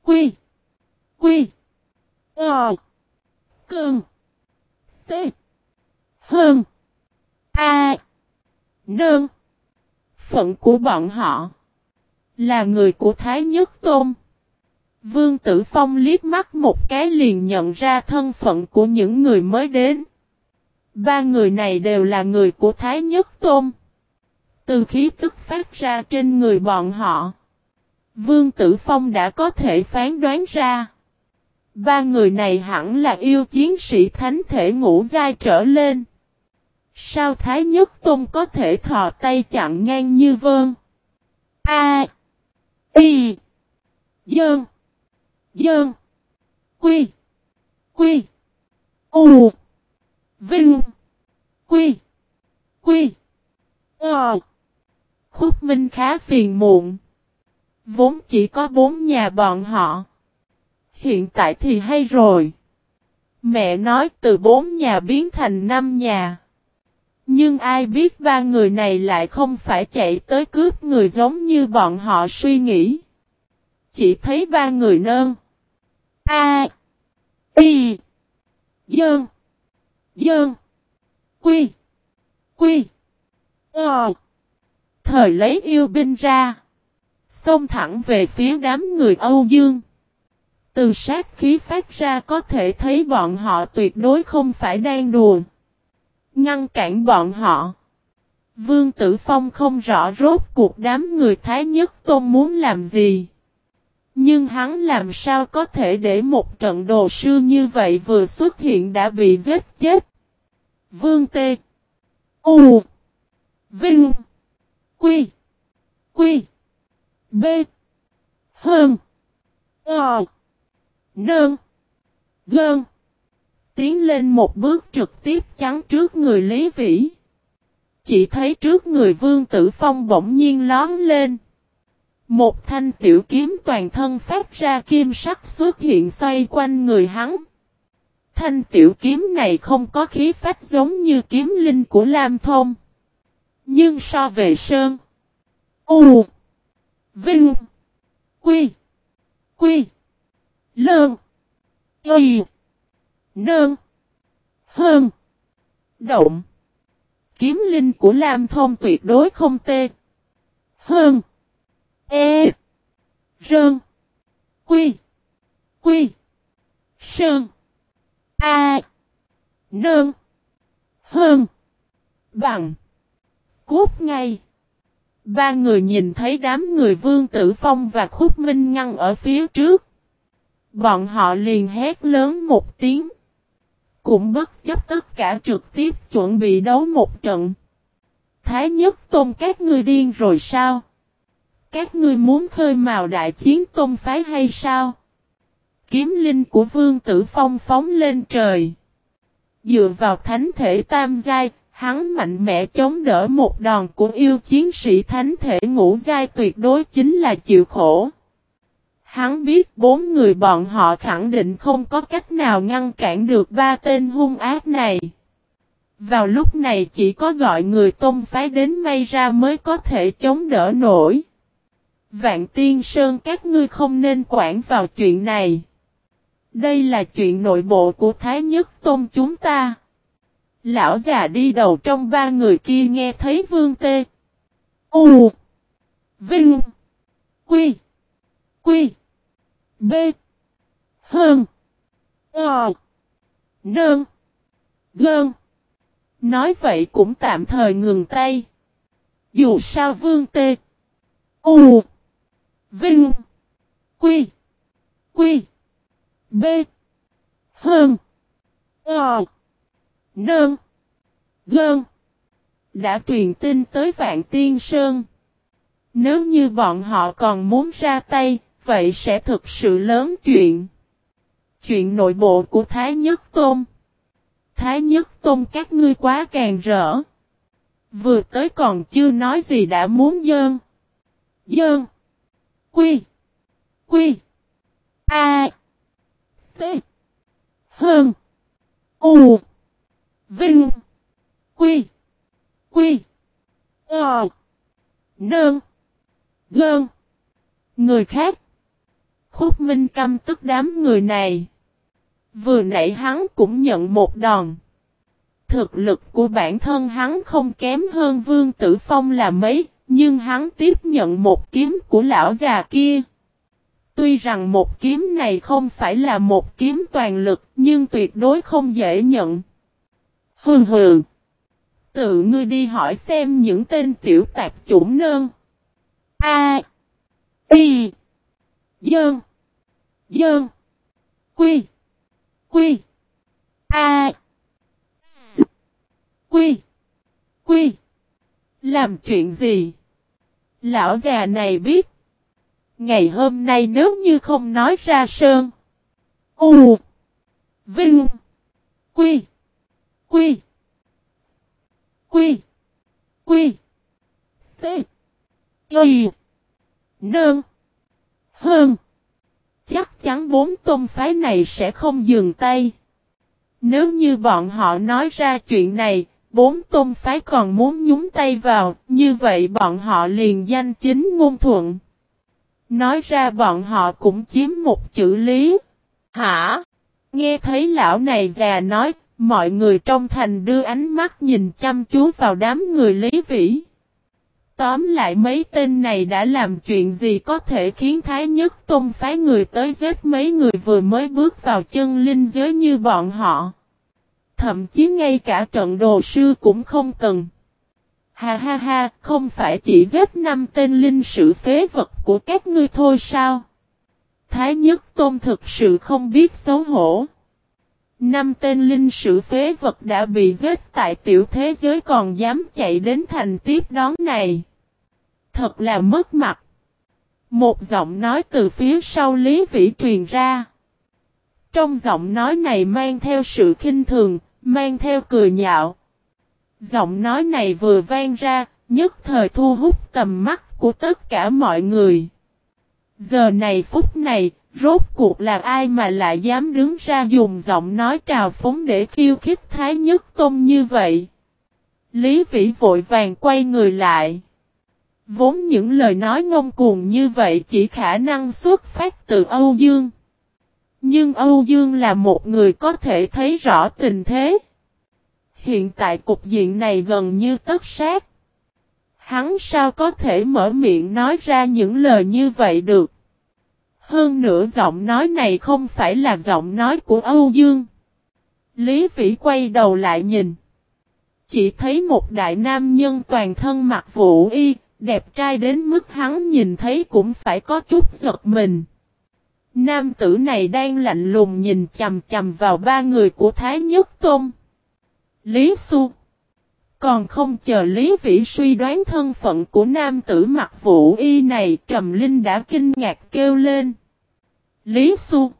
Quy. Quy. Ờ. Cường. T. Hơn. A. Nơn. Phận của bọn họ. Là người của Thái Nhất Tôn. Vương Tử Phong liếc mắt một cái liền nhận ra thân phận của những người mới đến. Ba người này đều là người của Thái Nhất Tôn. Từ khí tức phát ra trên người bọn họ. Vương Tử Phong đã có thể phán đoán ra. Ba người này hẳn là yêu chiến sĩ thánh thể ngũ giai trở lên. Sao Thái Nhất Tôn có thể thò tay chặn ngang như vơn? A. Y. Dơn. Dơn. Quy. Quy. U. Vinh. Quy. Quy. Ờ. Khúc Minh khá phiền muộn. Vốn chỉ có bốn nhà bọn họ. Hiện tại thì hay rồi. Mẹ nói từ bốn nhà biến thành năm nhà. Nhưng ai biết ba người này lại không phải chạy tới cướp người giống như bọn họ suy nghĩ. Chỉ thấy ba người nơn. A. Y. Dơn. Dơn. Quy. Quy. Ờ. Thời lấy yêu binh ra. Xông thẳng về phía đám người Âu Dương. Từ sát khí phát ra có thể thấy bọn họ tuyệt đối không phải đang đùa. Ngăn cản bọn họ. Vương Tử Phong không rõ rốt cuộc đám người Thái Nhất Tôn muốn làm gì. Nhưng hắn làm sao có thể để một trận đồ sư như vậy vừa xuất hiện đã bị giết chết. Vương Tê, U, Vinh, Quy Quy, B Hơn Ờ Nơn, Gơn Tiến lên một bước trực tiếp chắn trước người Lý Vĩ. Chỉ thấy trước người Vương Tử Phong bỗng nhiên lón lên. Một thanh tiểu kiếm toàn thân phát ra kim sắc xuất hiện xoay quanh người hắn. Thanh tiểu kiếm này không có khí phách giống như kiếm linh của Lam Thông. Nhưng so về Sơn, U, Vinh, Quy, Quy, Lơn, Y, Nơn, Hơn, Động, kiếm linh của Lam Thông tuyệt đối không tê. Hơn, E, Rơn, Quy, Quy, Sơn, A, Nơn, Hơn, Bằng cút ngay. Ba người nhìn thấy đám người Vương Tử Phong và Khúc Minh ngăn ở phía trước. Bọn họ liền hét lớn một tiếng. Cũng bất chấp tất cả trực tiếp chuẩn bị đấu một trận. Thái nhất tôn các ngươi điên rồi sao? Các ngươi muốn khơi mào đại chiến tôn phái hay sao? Kiếm linh của Vương Tử Phong phóng lên trời. Dựa vào thánh thể tam giai, Hắn mạnh mẽ chống đỡ một đòn của yêu chiến sĩ thánh thể ngũ giai tuyệt đối chính là chịu khổ. Hắn biết bốn người bọn họ khẳng định không có cách nào ngăn cản được ba tên hung ác này. Vào lúc này chỉ có gọi người tôn phái đến may ra mới có thể chống đỡ nổi. Vạn tiên sơn, các ngươi không nên quản vào chuyện này. Đây là chuyện nội bộ của Thái Nhất Tôn chúng ta. Lão già đi đầu trong ba người kia nghe thấy vương tê. U. Vinh. Quy. Quy. B. Hơn. Ờ. Nơn. Gơn. Nói vậy cũng tạm thời ngừng tay. Dù sao vương tê. U. Vinh. Quy. Quy. B. Hơn. Ờ. Nơn. Gơn. Đã truyền tin tới Vạn Tiên Sơn. Nếu như bọn họ còn muốn ra tay, vậy sẽ thực sự lớn chuyện. Chuyện nội bộ của Thái Nhất Tôn. Thái Nhất Tôn các ngươi quá càng rỡ. Vừa tới còn chưa nói gì đã muốn dơn. Dơn. Quy. Quy. A. T. Hơn. U. Vinh. Quy. Quy. Ờ. Nơn. Gơn. Người khác. Khúc Minh căm tức đám người này. Vừa nãy hắn cũng nhận một đòn. Thực lực của bản thân hắn không kém hơn Vương Tử Phong là mấy, nhưng hắn tiếp nhận một kiếm của lão già kia. Tuy rằng một kiếm này không phải là một kiếm toàn lực, nhưng tuyệt đối không dễ nhận. Hừ hừ. Tự ngươi đi hỏi xem những tên tiểu tạp chủng nơn. A. Y. Dơn. Dơn. Quy. Quy. A. S. Quy. Quy. Làm chuyện gì? Lão già này biết. Ngày hôm nay nếu như không nói ra sơn. U. Vinh. Quy. Quy. Quy. Quy. T. Y. Nương. Hơn. Chắc chắn bốn tôn phái này sẽ không dừng tay. Nếu như bọn họ nói ra chuyện này, bốn tôn phái còn muốn nhúng tay vào, như vậy bọn họ liền danh chính ngôn thuận. Nói ra bọn họ cũng chiếm một chữ lý. Hả? Nghe thấy lão này già nói, mọi người trong thành đưa ánh mắt nhìn chăm chú vào đám người Lý Vĩ. Tóm lại mấy tên này đã làm chuyện gì có thể khiến Thái Nhất Tôn phái người tới giết mấy người vừa mới bước vào chân linh giới như bọn họ. Thậm chí ngay cả trận đồ sư cũng không cần. Ha ha ha, không phải chỉ giết năm tên linh sử phế vật của các ngươi thôi sao? Thái Nhất Tôn thực sự không biết xấu hổ. Năm tên linh sử phế vật đã bị giết tại tiểu thế giới còn dám chạy đến thành tiếp đón này. Thật là mất mặt. Một giọng nói từ phía sau Lý Vĩ truyền ra. Trong giọng nói này mang theo sự khinh thường, mang theo cười nhạo. Giọng nói này vừa vang ra, nhất thời thu hút tầm mắt của tất cả mọi người. Giờ này phút này, rốt cuộc là ai mà lại dám đứng ra dùng giọng nói trào phúng để khiêu khích Thái Nhất Tôn như vậy? Lý Vĩ vội vàng quay người lại. Vốn những lời nói ngông cuồng như vậy chỉ khả năng xuất phát từ Âu Dương. Nhưng Âu Dương là một người có thể thấy rõ tình thế. Hiện tại cục diện này gần như tất sát. Hắn sao có thể mở miệng nói ra những lời như vậy được? Hơn nữa giọng nói này không phải là giọng nói của Âu Dương. Lý Vĩ quay đầu lại nhìn. Chỉ thấy một đại nam nhân toàn thân mặc vũ y, đẹp trai đến mức hắn nhìn thấy cũng phải có chút giật mình. Nam tử này đang lạnh lùng nhìn chầm chầm vào ba người của Thái Nhất Tôn. Lý Xu Còn không chờ Lý Vĩ suy đoán thân phận của nam tử mặc vũ y này, Trầm Linh đã kinh ngạc kêu lên. Lý Xu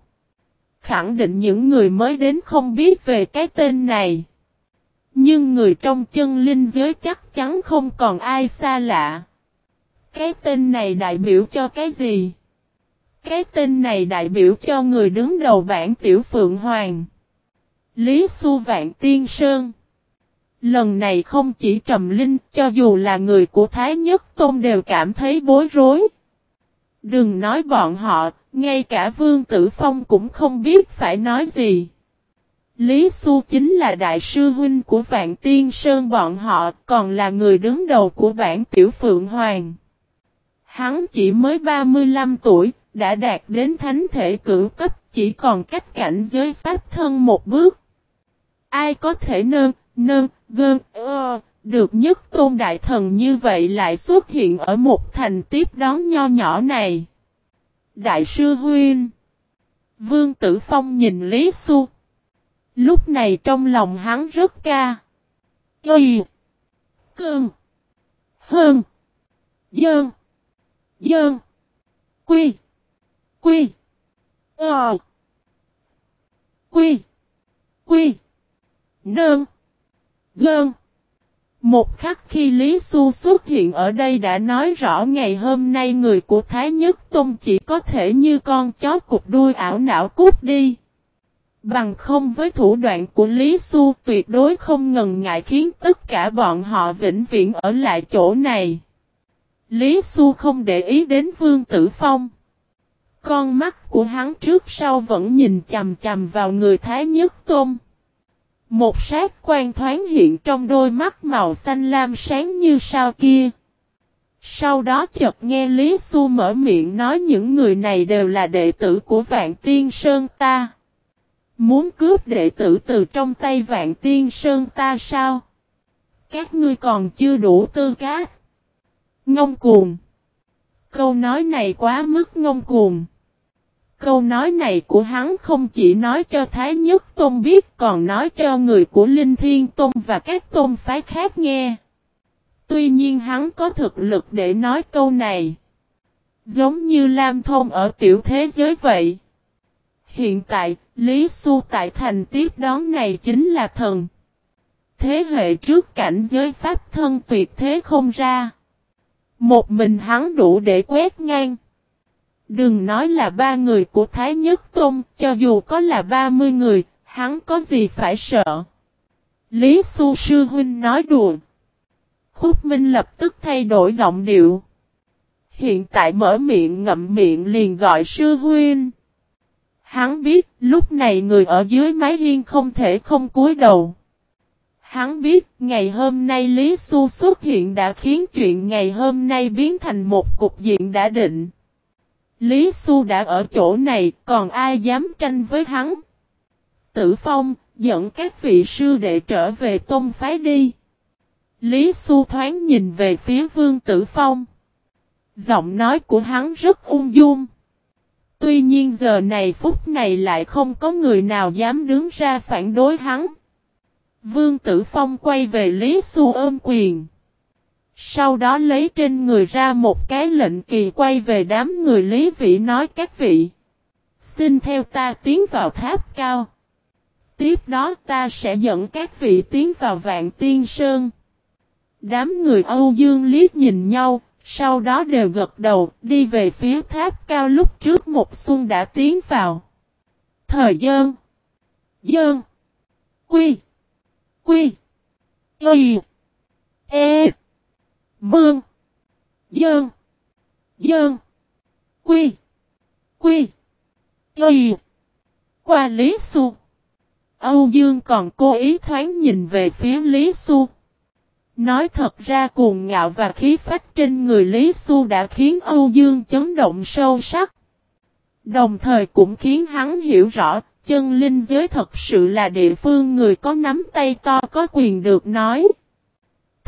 Khẳng định những người mới đến không biết về cái tên này. Nhưng người trong chân linh giới chắc chắn không còn ai xa lạ. Cái tên này đại biểu cho cái gì? Cái tên này đại biểu cho người đứng đầu bản tiểu phượng hoàng. Lý Xu Vạn Tiên Sơn. Lần này không chỉ trầm linh, cho dù là người của Thái Nhất Tôn đều cảm thấy bối rối. Đừng nói bọn họ, ngay cả Vương Tử Phong cũng không biết phải nói gì. Lý Xu chính là đại sư huynh của Vạn Tiên Sơn bọn họ, còn là người đứng đầu của bản Tiểu Phượng Hoàng. Hắn chỉ mới 35 tuổi, đã đạt đến thánh thể cửu cấp, chỉ còn cách cảnh giới pháp thân một bước. Ai có thể nơn, nơn, gơn, ơ, được nhất tôn đại thần như vậy lại xuất hiện ở một thành tiếp đón nho nhỏ này. Đại sư huyên Vương Tử Phong nhìn Lý Xu. Lúc này trong lòng hắn rất ca. Y Cơn Hơn Dơn Dơn. Quy. Quy. Ờ. Quy. Quy. Nơn. Gơn. Một khắc khi Lý Xu xuất hiện ở đây đã nói rõ ngày hôm nay người của Thái Nhất Tông chỉ có thể như con chó cục đuôi ảo não cút đi. Bằng không với thủ đoạn của Lý Xu tuyệt đối không ngần ngại khiến tất cả bọn họ vĩnh viễn ở lại chỗ này. Lý Xu không để ý đến Vương Tử Phong. Con mắt của hắn trước sau vẫn nhìn chầm chầm vào người Thái Nhất Tôn. Một sát quan thoáng hiện trong đôi mắt màu xanh lam sáng như sao kia. Sau đó chợt nghe Lý Xu mở miệng nói những người này đều là đệ tử của Vạn Tiên Sơn ta. Muốn cướp đệ tử từ trong tay Vạn Tiên Sơn ta sao? Các ngươi còn chưa đủ tư cách. Ngông cuồng. Câu nói này quá mức ngông cuồng. Câu nói này của hắn không chỉ nói cho Thái Nhất Tôn biết còn nói cho người của Linh Thiên Tôn và các tôn phái khác nghe. Tuy nhiên hắn có thực lực để nói câu này. Giống như Lam Thông ở tiểu thế giới vậy. Hiện tại, Lý Xu tại thành tiếp đón này chính là thần. Thế hệ trước cảnh giới pháp thân tuyệt thế không ra. Một mình hắn đủ để quét ngang. Đừng nói là ba người của Thái Nhất Tôn, cho dù có là ba mươi người, hắn có gì phải sợ. Lý Xu Sư Huynh nói đùa. Khúc Minh lập tức thay đổi giọng điệu. Hiện tại mở miệng ngậm miệng liền gọi Sư Huynh. Hắn biết lúc này người ở dưới mái hiên không thể không cúi đầu. Hắn biết ngày hôm nay Lý Xu xuất hiện đã khiến chuyện ngày hôm nay biến thành một cục diện đã định. Lý Xu đã ở chỗ này, còn ai dám tranh với hắn? Tử Phong, dẫn các vị sư đệ trở về tôn phái đi. Lý Xu thoáng nhìn về phía Vương Tử Phong. Giọng nói của hắn rất ung dung. Tuy nhiên giờ này phút này lại không có người nào dám đứng ra phản đối hắn. Vương Tử Phong quay về Lý Xu ôm quyền. Sau đó lấy trên người ra một cái lệnh kỳ quay về đám người Lý Vĩ nói các vị. Xin theo ta tiến vào tháp cao. Tiếp đó ta sẽ dẫn các vị tiến vào vạn tiên sơn. Đám người Âu Dương liếc nhìn nhau, sau đó đều gật đầu, đi về phía tháp cao lúc trước một xuân đã tiến vào. Thời gian. Dơn. Quy. Quy. Y. E. Mương. Dơn. Dơn. Quy. Quy. Y. Qua Lý Xu. Âu Dương còn cố ý thoáng nhìn về phía Lý Xu. Nói thật ra cuồng ngạo và khí phách trên người Lý Xu đã khiến Âu Dương chấn động sâu sắc. Đồng thời cũng khiến hắn hiểu rõ, chân linh giới thật sự là địa phương người có nắm tay to có quyền được nói.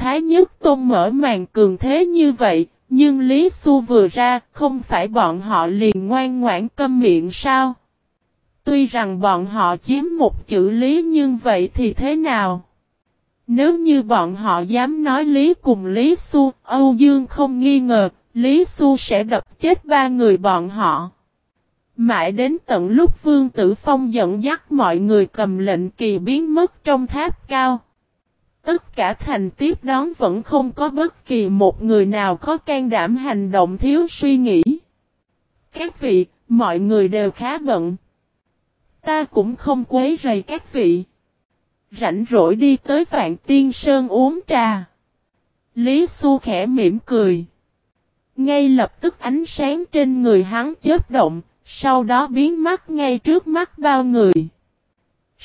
Thái Nhất Tôn mở màn cường thế như vậy, nhưng Lý Xu vừa ra, không phải bọn họ liền ngoan ngoãn câm miệng sao? Tuy rằng bọn họ chiếm một chữ Lý nhưng vậy thì thế nào? Nếu như bọn họ dám nói Lý cùng Lý Xu, Âu Dương không nghi ngờ, Lý Xu sẽ đập chết ba người bọn họ. Mãi đến tận lúc Vương Tử Phong dẫn dắt mọi người cầm lệnh kỳ biến mất trong tháp cao. Tất cả thành tiếp đón vẫn không có bất kỳ một người nào có can đảm hành động thiếu suy nghĩ. Các vị, mọi người đều khá bận. Ta cũng không quấy rầy các vị. Rảnh rỗi đi tới Vạn Tiên Sơn uống trà. Lý Xu khẽ mỉm cười. Ngay lập tức ánh sáng trên người hắn chớp động, sau đó biến mất ngay trước mắt bao người.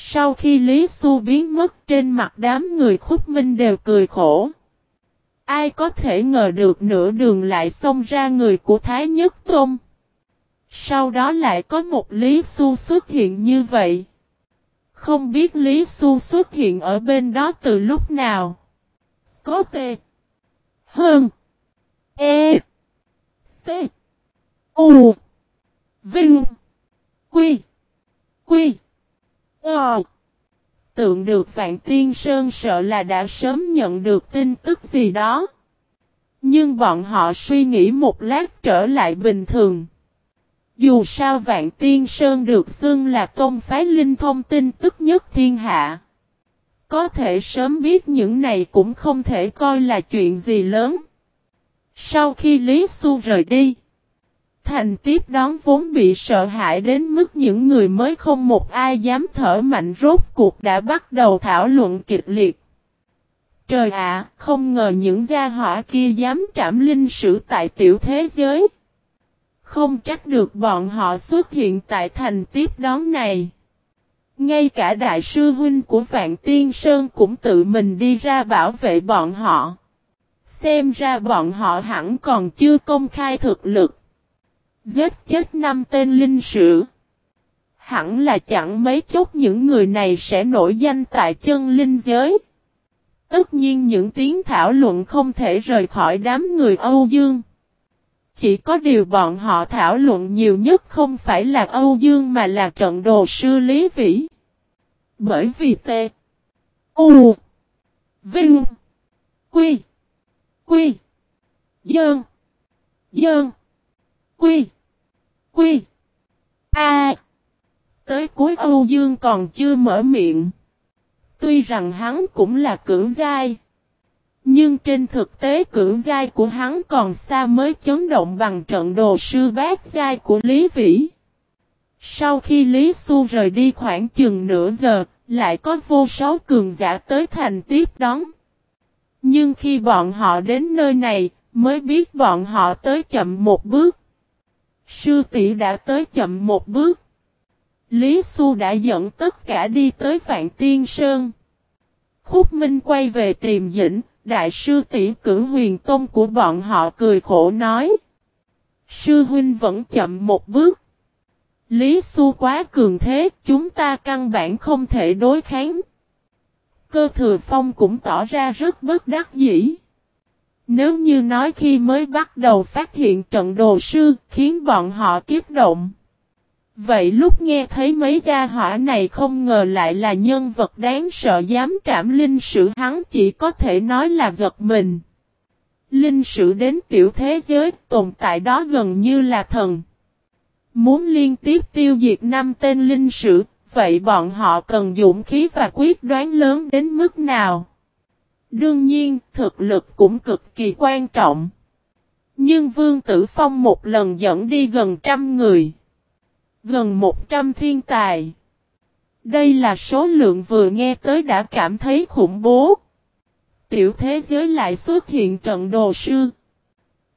Sau khi Lý Xu biến mất trên mặt đám người khúc minh đều cười khổ. Ai có thể ngờ được nửa đường lại xông ra người của Thái Nhất Tôn. Sau đó lại có một Lý Xu xuất hiện như vậy. Không biết Lý Xu xuất hiện ở bên đó từ lúc nào. Có T. Hơn. E. T. U. Vinh. Quy. Quy. Ờ. Tượng được Vạn Tiên Sơn sợ là đã sớm nhận được tin tức gì đó. Nhưng bọn họ suy nghĩ một lát trở lại bình thường. Dù sao Vạn Tiên Sơn được xưng là công phái linh thông tin tức nhất thiên hạ. Có thể sớm biết những này cũng không thể coi là chuyện gì lớn. Sau khi Lý Xu rời đi, Thành tiếp đón vốn bị sợ hãi đến mức những người mới không một ai dám thở mạnh rốt cuộc đã bắt đầu thảo luận kịch liệt. Trời ạ, không ngờ những gia hỏa kia dám trảm linh sử tại tiểu thế giới. Không trách được bọn họ xuất hiện tại thành tiếp đón này. Ngay cả đại sư huynh của Vạn Tiên Sơn cũng tự mình đi ra bảo vệ bọn họ. Xem ra bọn họ hẳn còn chưa công khai thực lực. Giết chết năm tên linh sử. Hẳn là chẳng mấy chốc những người này sẽ nổi danh tại chân linh giới. Tất nhiên những tiếng thảo luận không thể rời khỏi đám người Âu Dương. Chỉ có điều bọn họ thảo luận nhiều nhất không phải là Âu Dương mà là trận đồ sư Lý Vĩ. Bởi vì T. U. Vinh. Quy. Quy. Dơn. Dơn. Quy. Quy. A. Tới cuối Âu Dương còn chưa mở miệng. Tuy rằng hắn cũng là cưỡng giai. Nhưng trên thực tế cưỡng giai của hắn còn xa mới chấn động bằng trận đồ sư bát giai của Lý Vĩ. Sau khi Lý Xu rời đi khoảng chừng nửa giờ, lại có vô số cường giả tới thành tiếp đón. Nhưng khi bọn họ đến nơi này, mới biết bọn họ tới chậm một bước. Sư tỷ đã tới chậm một bước. Lý Xu đã dẫn tất cả đi tới Vạn Tiên Sơn. Khúc Minh quay về tìm dĩnh, đại sư tỷ cử huyền tôn của bọn họ cười khổ nói. Sư huynh vẫn chậm một bước. Lý Xu quá cường thế, chúng ta căn bản không thể đối kháng. Cơ thừa phong cũng tỏ ra rất bất đắc dĩ. Nếu như nói khi mới bắt đầu phát hiện trận đồ sư, khiến bọn họ kiếp động. Vậy lúc nghe thấy mấy gia hỏa này không ngờ lại là nhân vật đáng sợ dám trảm linh sử hắn chỉ có thể nói là giật mình. Linh sử đến tiểu thế giới tồn tại đó gần như là thần. Muốn liên tiếp tiêu diệt năm tên linh sử, vậy bọn họ cần dũng khí và quyết đoán lớn đến mức nào? Đương nhiên, thực lực cũng cực kỳ quan trọng. Nhưng Vương Tử Phong một lần dẫn đi gần trăm người. Gần 100 thiên tài. Đây là số lượng vừa nghe tới đã cảm thấy khủng bố. Tiểu thế giới lại xuất hiện trận đồ sư.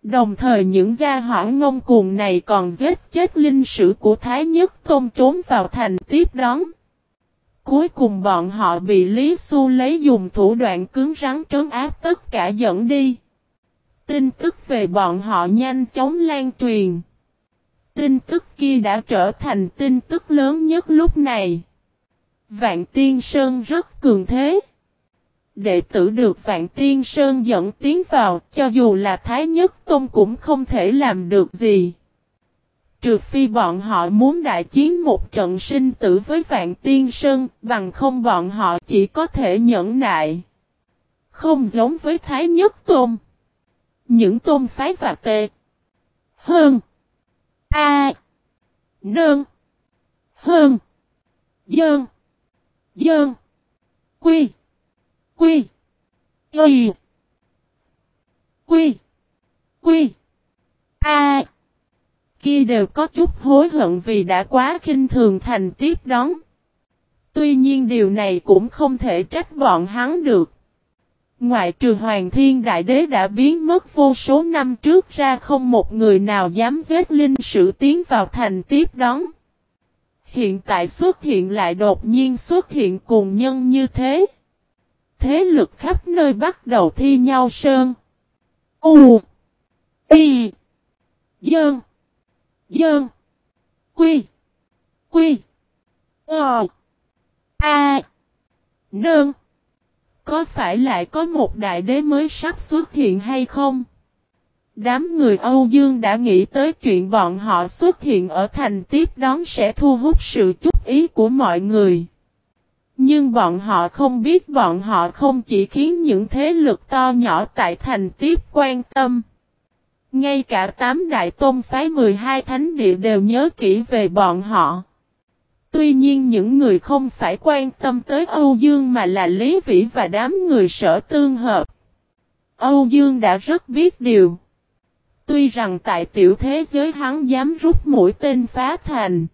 Đồng thời những gia hỏa ngông cuồng này còn giết chết linh sử của Thái Nhất Tôn trốn vào thành tiếp đón. Cuối cùng bọn họ bị Lý Xu lấy dùng thủ đoạn cứng rắn trấn áp tất cả dẫn đi. Tin tức về bọn họ nhanh chóng lan truyền. Tin tức kia đã trở thành tin tức lớn nhất lúc này. Vạn Tiên Sơn rất cường thế. Đệ tử được Vạn Tiên Sơn dẫn tiến vào, cho dù là Thái Nhất Tôn cũng không thể làm được gì. Trừ phi bọn họ muốn đại chiến một trận sinh tử với Vạn Tiên Sơn, bằng không bọn họ chỉ có thể nhẫn nại. Không giống với Thái Nhất Tôn. Những tôn phái và tê. Hơn. A. Nương. Hơn. Dơn. Dơn. Quy. Quy. Y. Quy. Quy. A. Kia đều có chút hối hận vì đã quá khinh thường thành tiếp đón. Tuy nhiên điều này cũng không thể trách bọn hắn được. Ngoại trừ Hoàng Thiên Đại Đế đã biến mất vô số năm trước ra không một người nào dám giết linh sử tiến vào thành tiếp đón. Hiện tại xuất hiện lại đột nhiên xuất hiện cùng nhân như thế. Thế lực khắp nơi bắt đầu thi nhau sơn. U. Y. Dơn. Dơn. Quy. Quy. Ờ. A. Nơn. Có phải lại có một đại đế mới sắp xuất hiện hay không? Đám người Âu Dương đã nghĩ tới chuyện bọn họ xuất hiện ở thành tiếp đón sẽ thu hút sự chú ý của mọi người. Nhưng bọn họ không biết bọn họ không chỉ khiến những thế lực to nhỏ tại thành tiếp quan tâm. Ngay cả tám đại tôn phái 12 thánh địa đều nhớ kỹ về bọn họ. Tuy nhiên những người không phải quan tâm tới Âu Dương mà là Lý Vĩ và đám người sở tương hợp. Âu Dương đã rất biết điều. Tuy rằng tại tiểu thế giới hắn dám rút mũi tên phá thành.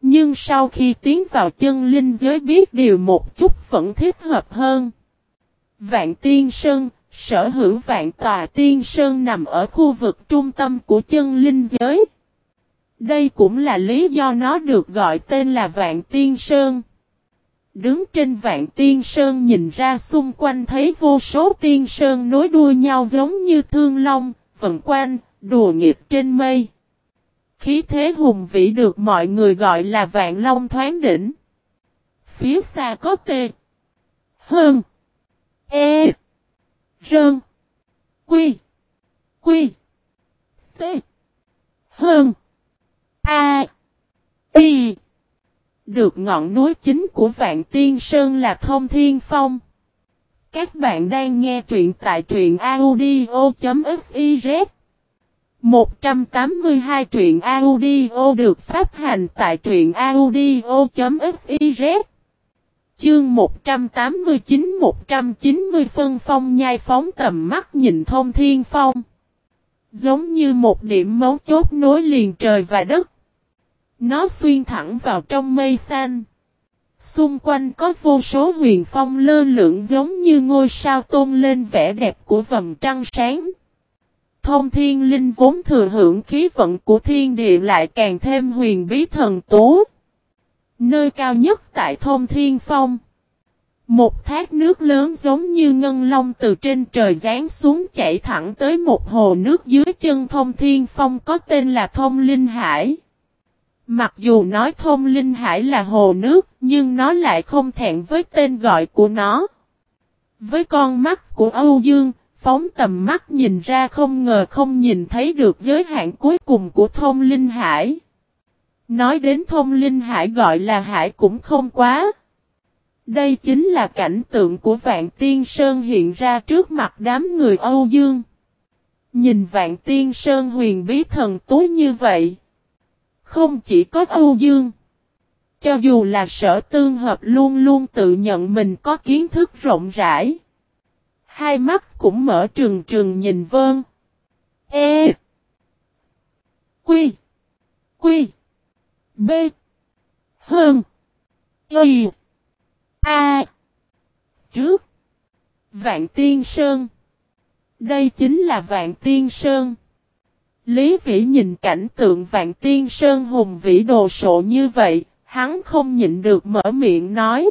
Nhưng sau khi tiến vào chân linh giới biết điều một chút vẫn thích hợp hơn. Vạn Tiên Sơn, sở hữu vạn tòa Tiên Sơn nằm ở khu vực trung tâm của chân linh giới. Đây cũng là lý do nó được gọi tên là Vạn Tiên Sơn. Đứng trên Vạn Tiên Sơn nhìn ra xung quanh thấy vô số Tiên Sơn nối đuôi nhau giống như thương long, vận quanh, đùa nghịch trên mây. Khí thế hùng vĩ được mọi người gọi là Vạn Long thoáng đỉnh. Phía xa có tê. Hơn. E. Rơn. Quy. Quy. T. Hơn. A. Y. Được ngọn núi chính của Vạn Tiên Sơn là Thông Thiên Phong. Các bạn đang nghe truyện tại truyện audio.fiz 182 truyện audio được phát hành tại truyện audio.fiz Chương 189-190 phân phong nhai phóng tầm mắt nhìn thông thiên phong. Giống như một điểm mấu chốt nối liền trời và đất. Nó xuyên thẳng vào trong mây xanh. Xung quanh có vô số huyền phong lơ lửng giống như ngôi sao tôn lên vẻ đẹp của vầng trăng sáng. Thông thiên linh vốn thừa hưởng khí vận của thiên địa lại càng thêm huyền bí thần tú. Nơi cao nhất tại Thôn thiên phong. Một thác nước lớn giống như ngân long từ trên trời rán xuống chảy thẳng tới một hồ nước dưới chân thông thiên phong có tên là thông linh hải. Mặc dù nói thông linh hải là hồ nước, nhưng nó lại không thẹn với tên gọi của nó. Với con mắt của Âu Dương, phóng tầm mắt nhìn ra không ngờ không nhìn thấy được giới hạn cuối cùng của thông linh hải. Nói đến thông linh hải gọi là hải cũng không quá. Đây chính là cảnh tượng của Vạn Tiên Sơn hiện ra trước mặt đám người Âu Dương. Nhìn Vạn Tiên Sơn huyền bí thần tú như vậy. Không chỉ có Âu Dương. Cho dù là sở tương hợp luôn luôn tự nhận mình có kiến thức rộng rãi. Hai mắt cũng mở trừng trừng nhìn vơn. E. Quy. Quy. B. Hơn. Y. A. Trước. Vạn Tiên Sơn. Đây chính là Vạn Tiên Sơn. Lý Vĩ nhìn cảnh tượng Vạn Tiên Sơn hùng vĩ đồ sộ như vậy, hắn không nhịn được mở miệng nói.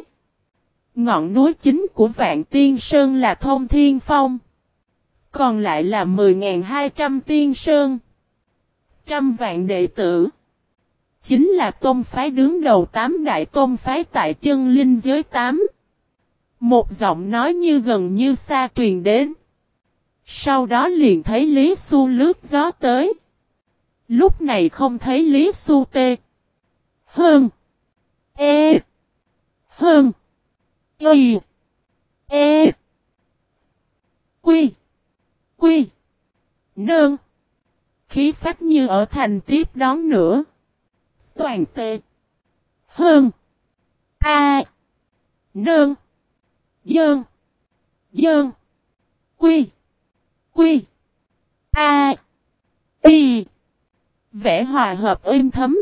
Ngọn núi chính của Vạn Tiên Sơn là Thông Thiên Phong. Còn lại là 10.200 tiên sơn. Trăm vạn đệ tử. Chính là tôn phái đứng đầu tám đại tôn phái tại chân linh giới tám. Một giọng nói như gần như xa truyền đến. Sau đó liền thấy Lý Xu lướt gió tới. Lúc này không thấy Lý Xu tê. Hơn. E. Hơn. Y. E. Quy. Quy. Nương. Khí phách như ở thành tiếp đón nữa. Toàn tệ. Hơn. A. Nương. Dơn. Dơn. Quy. Quy. A. Y. Vẽ hòa hợp êm thấm.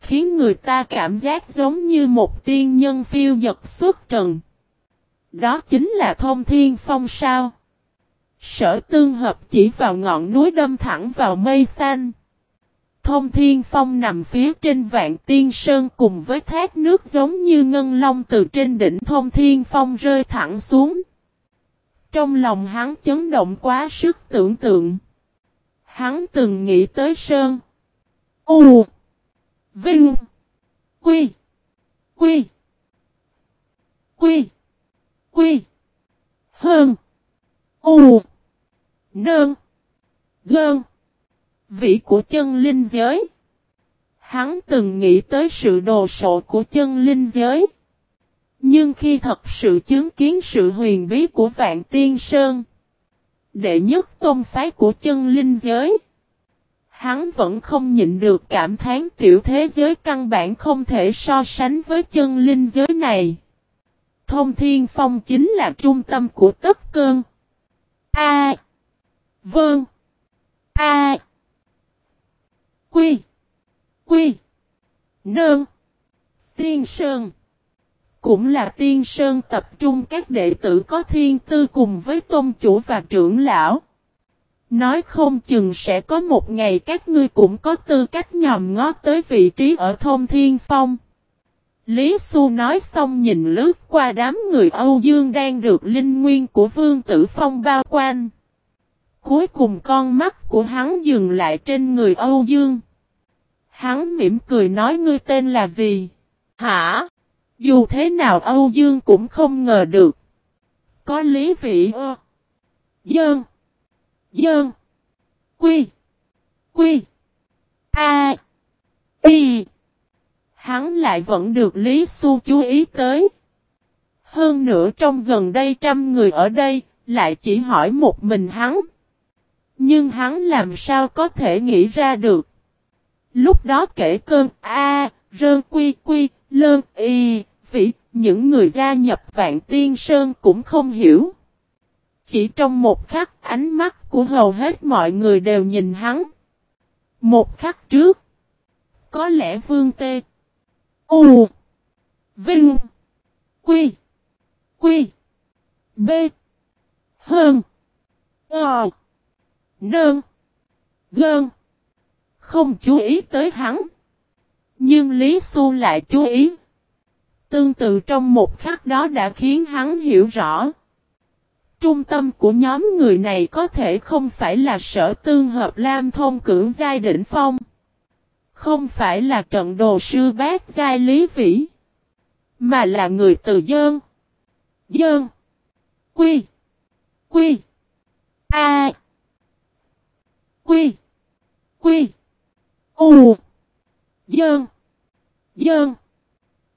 Khiến người ta cảm giác giống như một tiên nhân phiêu dật xuất trần. Đó chính là thông thiên phong sao. Sở tương hợp chỉ vào ngọn núi đâm thẳng vào mây xanh. Thông thiên phong nằm phía trên vạn tiên sơn cùng với thác nước giống như ngân long từ trên đỉnh thông thiên phong rơi thẳng xuống. Trong lòng hắn chấn động quá sức tưởng tượng. Hắn từng nghĩ tới Sơn. U. Vinh. Quy. Quy. Quy. Quy. Hơn. U. Nơn. Gơn. Vĩ của chân linh giới. Hắn từng nghĩ tới sự đồ sộ của chân linh giới. Nhưng khi thật sự chứng kiến sự huyền bí của Vạn Tiên Sơn, đệ nhất tôn phái của chân linh giới, hắn vẫn không nhịn được cảm thán tiểu thế giới căn bản không thể so sánh với chân linh giới này. Thông Thiên Phong chính là trung tâm của tất cơn. A. Vâng. A. Quy. Quy. Nương. Tiên Sơn. Cũng là Tiên Sơn tập trung các đệ tử có thiên tư cùng với tôn chủ và trưởng lão. Nói không chừng sẽ có một ngày các ngươi cũng có tư cách nhòm ngó tới vị trí ở thôn Thiên Phong. Lý Xu nói xong nhìn lướt qua đám người Âu Dương đang được linh nguyên của Vương Tử Phong bao quanh. Cuối cùng con mắt của hắn dừng lại trên người Âu Dương. Hắn mỉm cười nói ngươi tên là gì? Hả? Dù thế nào Âu Dương cũng không ngờ được. Có lý vị ơ. Dơn. Dơn. Quy. Quy. A. Y. Hắn lại vẫn được Lý Xu chú ý tới. Hơn nữa trong gần đây trăm người ở đây, lại chỉ hỏi một mình hắn. Nhưng hắn làm sao có thể nghĩ ra được. Lúc đó kể cơn A, rơn quy quy, lơn y, vĩ, những người gia nhập vạn tiên sơn cũng không hiểu. Chỉ trong một khắc ánh mắt của hầu hết mọi người đều nhìn hắn. Một khắc trước. Có lẽ vương tê. U. Vinh. Quy. Quy. B. Hơn. Ờ. Nơn. Gơn. Không chú ý tới hắn. Nhưng Lý Xu lại chú ý. Tương tự trong một khắc đó đã khiến hắn hiểu rõ. Trung tâm của nhóm người này có thể không phải là sở tương hợp Lam Thông cưỡng giai đỉnh phong. Không phải là trận đồ sư bác giai lý vĩ. Mà là người từ dơn. Dơn. Quy. Quy. A. Quy. Quy. U. Dơn. Dơn.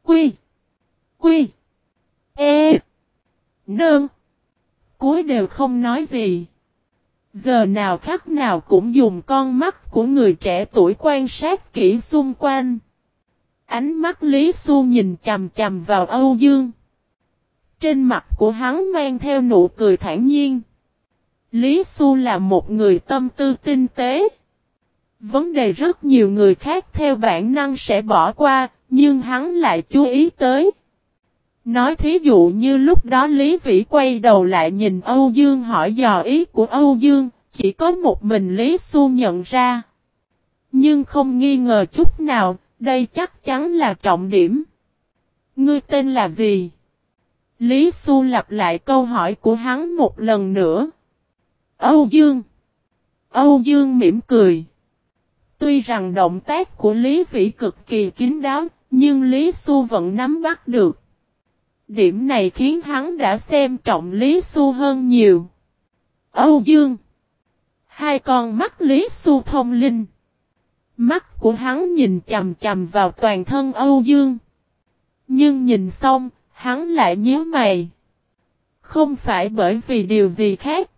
Quy. Quy. E. Nương. Cuối đều không nói gì. Giờ nào khắc nào cũng dùng con mắt của người trẻ tuổi quan sát kỹ xung quanh. Ánh mắt Lý Xu nhìn chầm chầm vào Âu Dương. Trên mặt của hắn mang theo nụ cười thản nhiên. Lý Xu là một người tâm tư tinh tế. Vấn đề rất nhiều người khác theo bản năng sẽ bỏ qua, nhưng hắn lại chú ý tới. Nói thí dụ như lúc đó Lý Vĩ quay đầu lại nhìn Âu Dương hỏi dò ý của Âu Dương, chỉ có một mình Lý Xu nhận ra. Nhưng không nghi ngờ chút nào, đây chắc chắn là trọng điểm. Ngươi tên là gì? Lý Xu lặp lại câu hỏi của hắn một lần nữa. Âu Dương. Âu Dương mỉm cười. Tuy rằng động tác của Lý Vĩ cực kỳ kín đáo, nhưng Lý Xu vẫn nắm bắt được. Điểm này khiến hắn đã xem trọng Lý Xu hơn nhiều. Âu Dương. Hai con mắt Lý Xu thông linh. Mắt của hắn nhìn chầm chầm vào toàn thân Âu Dương. Nhưng nhìn xong, hắn lại nhíu mày. Không phải bởi vì điều gì khác.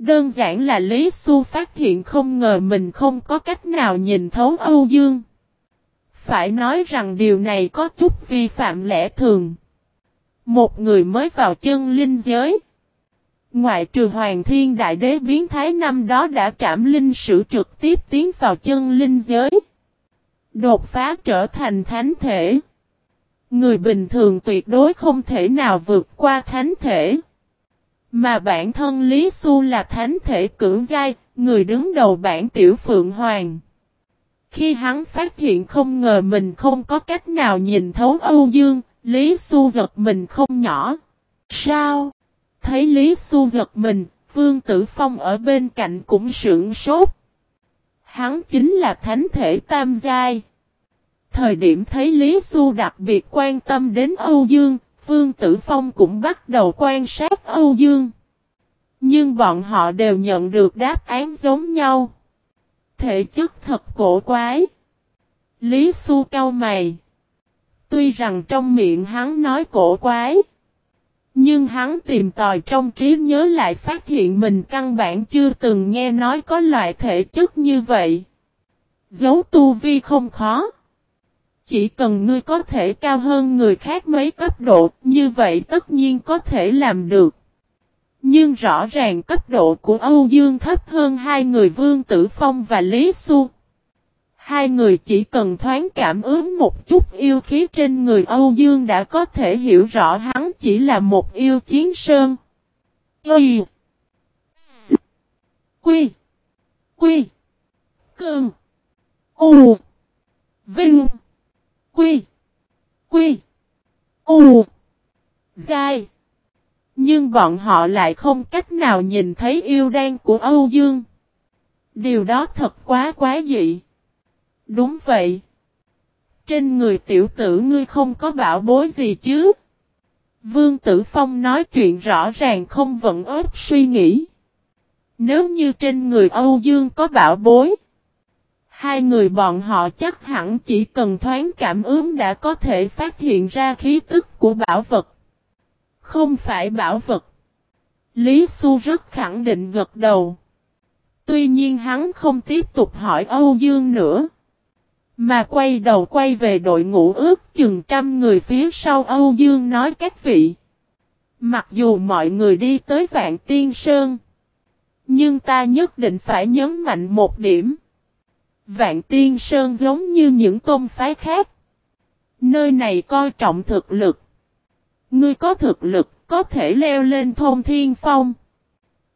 Đơn giản là Lý Xu phát hiện không ngờ mình không có cách nào nhìn thấu Âu Dương. Phải nói rằng điều này có chút vi phạm lẽ thường. Một người mới vào chân linh giới. Ngoại trừ Hoàng Thiên Đại Đế biến thái năm đó đã trảm linh sử trực tiếp tiến vào chân linh giới. Đột phá trở thành thánh thể. Người bình thường tuyệt đối không thể nào vượt qua thánh thể. Mà bản thân Lý Xu là thánh thể cưỡng giai, người đứng đầu bản tiểu phượng hoàng. Khi hắn phát hiện không ngờ mình không có cách nào nhìn thấu Âu Dương, Lý Xu giật mình không nhỏ. Sao? Thấy Lý Xu giật mình, Vương Tử Phong ở bên cạnh cũng sưởng sốt. Hắn chính là thánh thể tam giai. Thời điểm thấy Lý Xu đặc biệt quan tâm đến Âu Dương, Vương Tử Phong cũng bắt đầu quan sát Âu Dương. Nhưng bọn họ đều nhận được đáp án giống nhau. Thể chất thật cổ quái. Lý Xu cau mày. Tuy rằng trong miệng hắn nói cổ quái. Nhưng hắn tìm tòi trong trí nhớ lại phát hiện mình căn bản chưa từng nghe nói có loại thể chất như vậy. Giấu tu vi không khó. Chỉ cần ngươi có thể cao hơn người khác mấy cấp độ, như vậy tất nhiên có thể làm được. Nhưng rõ ràng cấp độ của Âu Dương thấp hơn hai người Vương Tử Phong và Lý Xu. Hai người chỉ cần thoáng cảm ứng một chút yêu khí trên người Âu Dương đã có thể hiểu rõ hắn chỉ là một yêu chiến sơn. Y Quy Quy Cơn U Vinh Quy Quy, U, Gai Nhưng bọn họ lại không cách nào nhìn thấy yêu đan của Âu Dương. Điều đó thật quá quá dị. Đúng vậy. Trên người tiểu tử ngươi không có bảo bối gì chứ. Vương Tử Phong nói chuyện rõ ràng không vận ớt suy nghĩ. Nếu như trên người Âu Dương có bảo bối. Hai người bọn họ chắc hẳn chỉ cần thoáng cảm ứng đã có thể phát hiện ra khí tức của bảo vật. Không phải bảo vật. Lý Xu rất khẳng định gật đầu. Tuy nhiên hắn không tiếp tục hỏi Âu Dương nữa. Mà quay đầu quay về đội ngũ ước chừng trăm người phía sau Âu Dương nói các vị. Mặc dù mọi người đi tới Vạn Tiên Sơn. Nhưng ta nhất định phải nhấn mạnh một điểm. Vạn Tiên Sơn giống như những tôn phái khác. Nơi này coi trọng thực lực. Ngươi có thực lực có thể leo lên thôn thiên phong.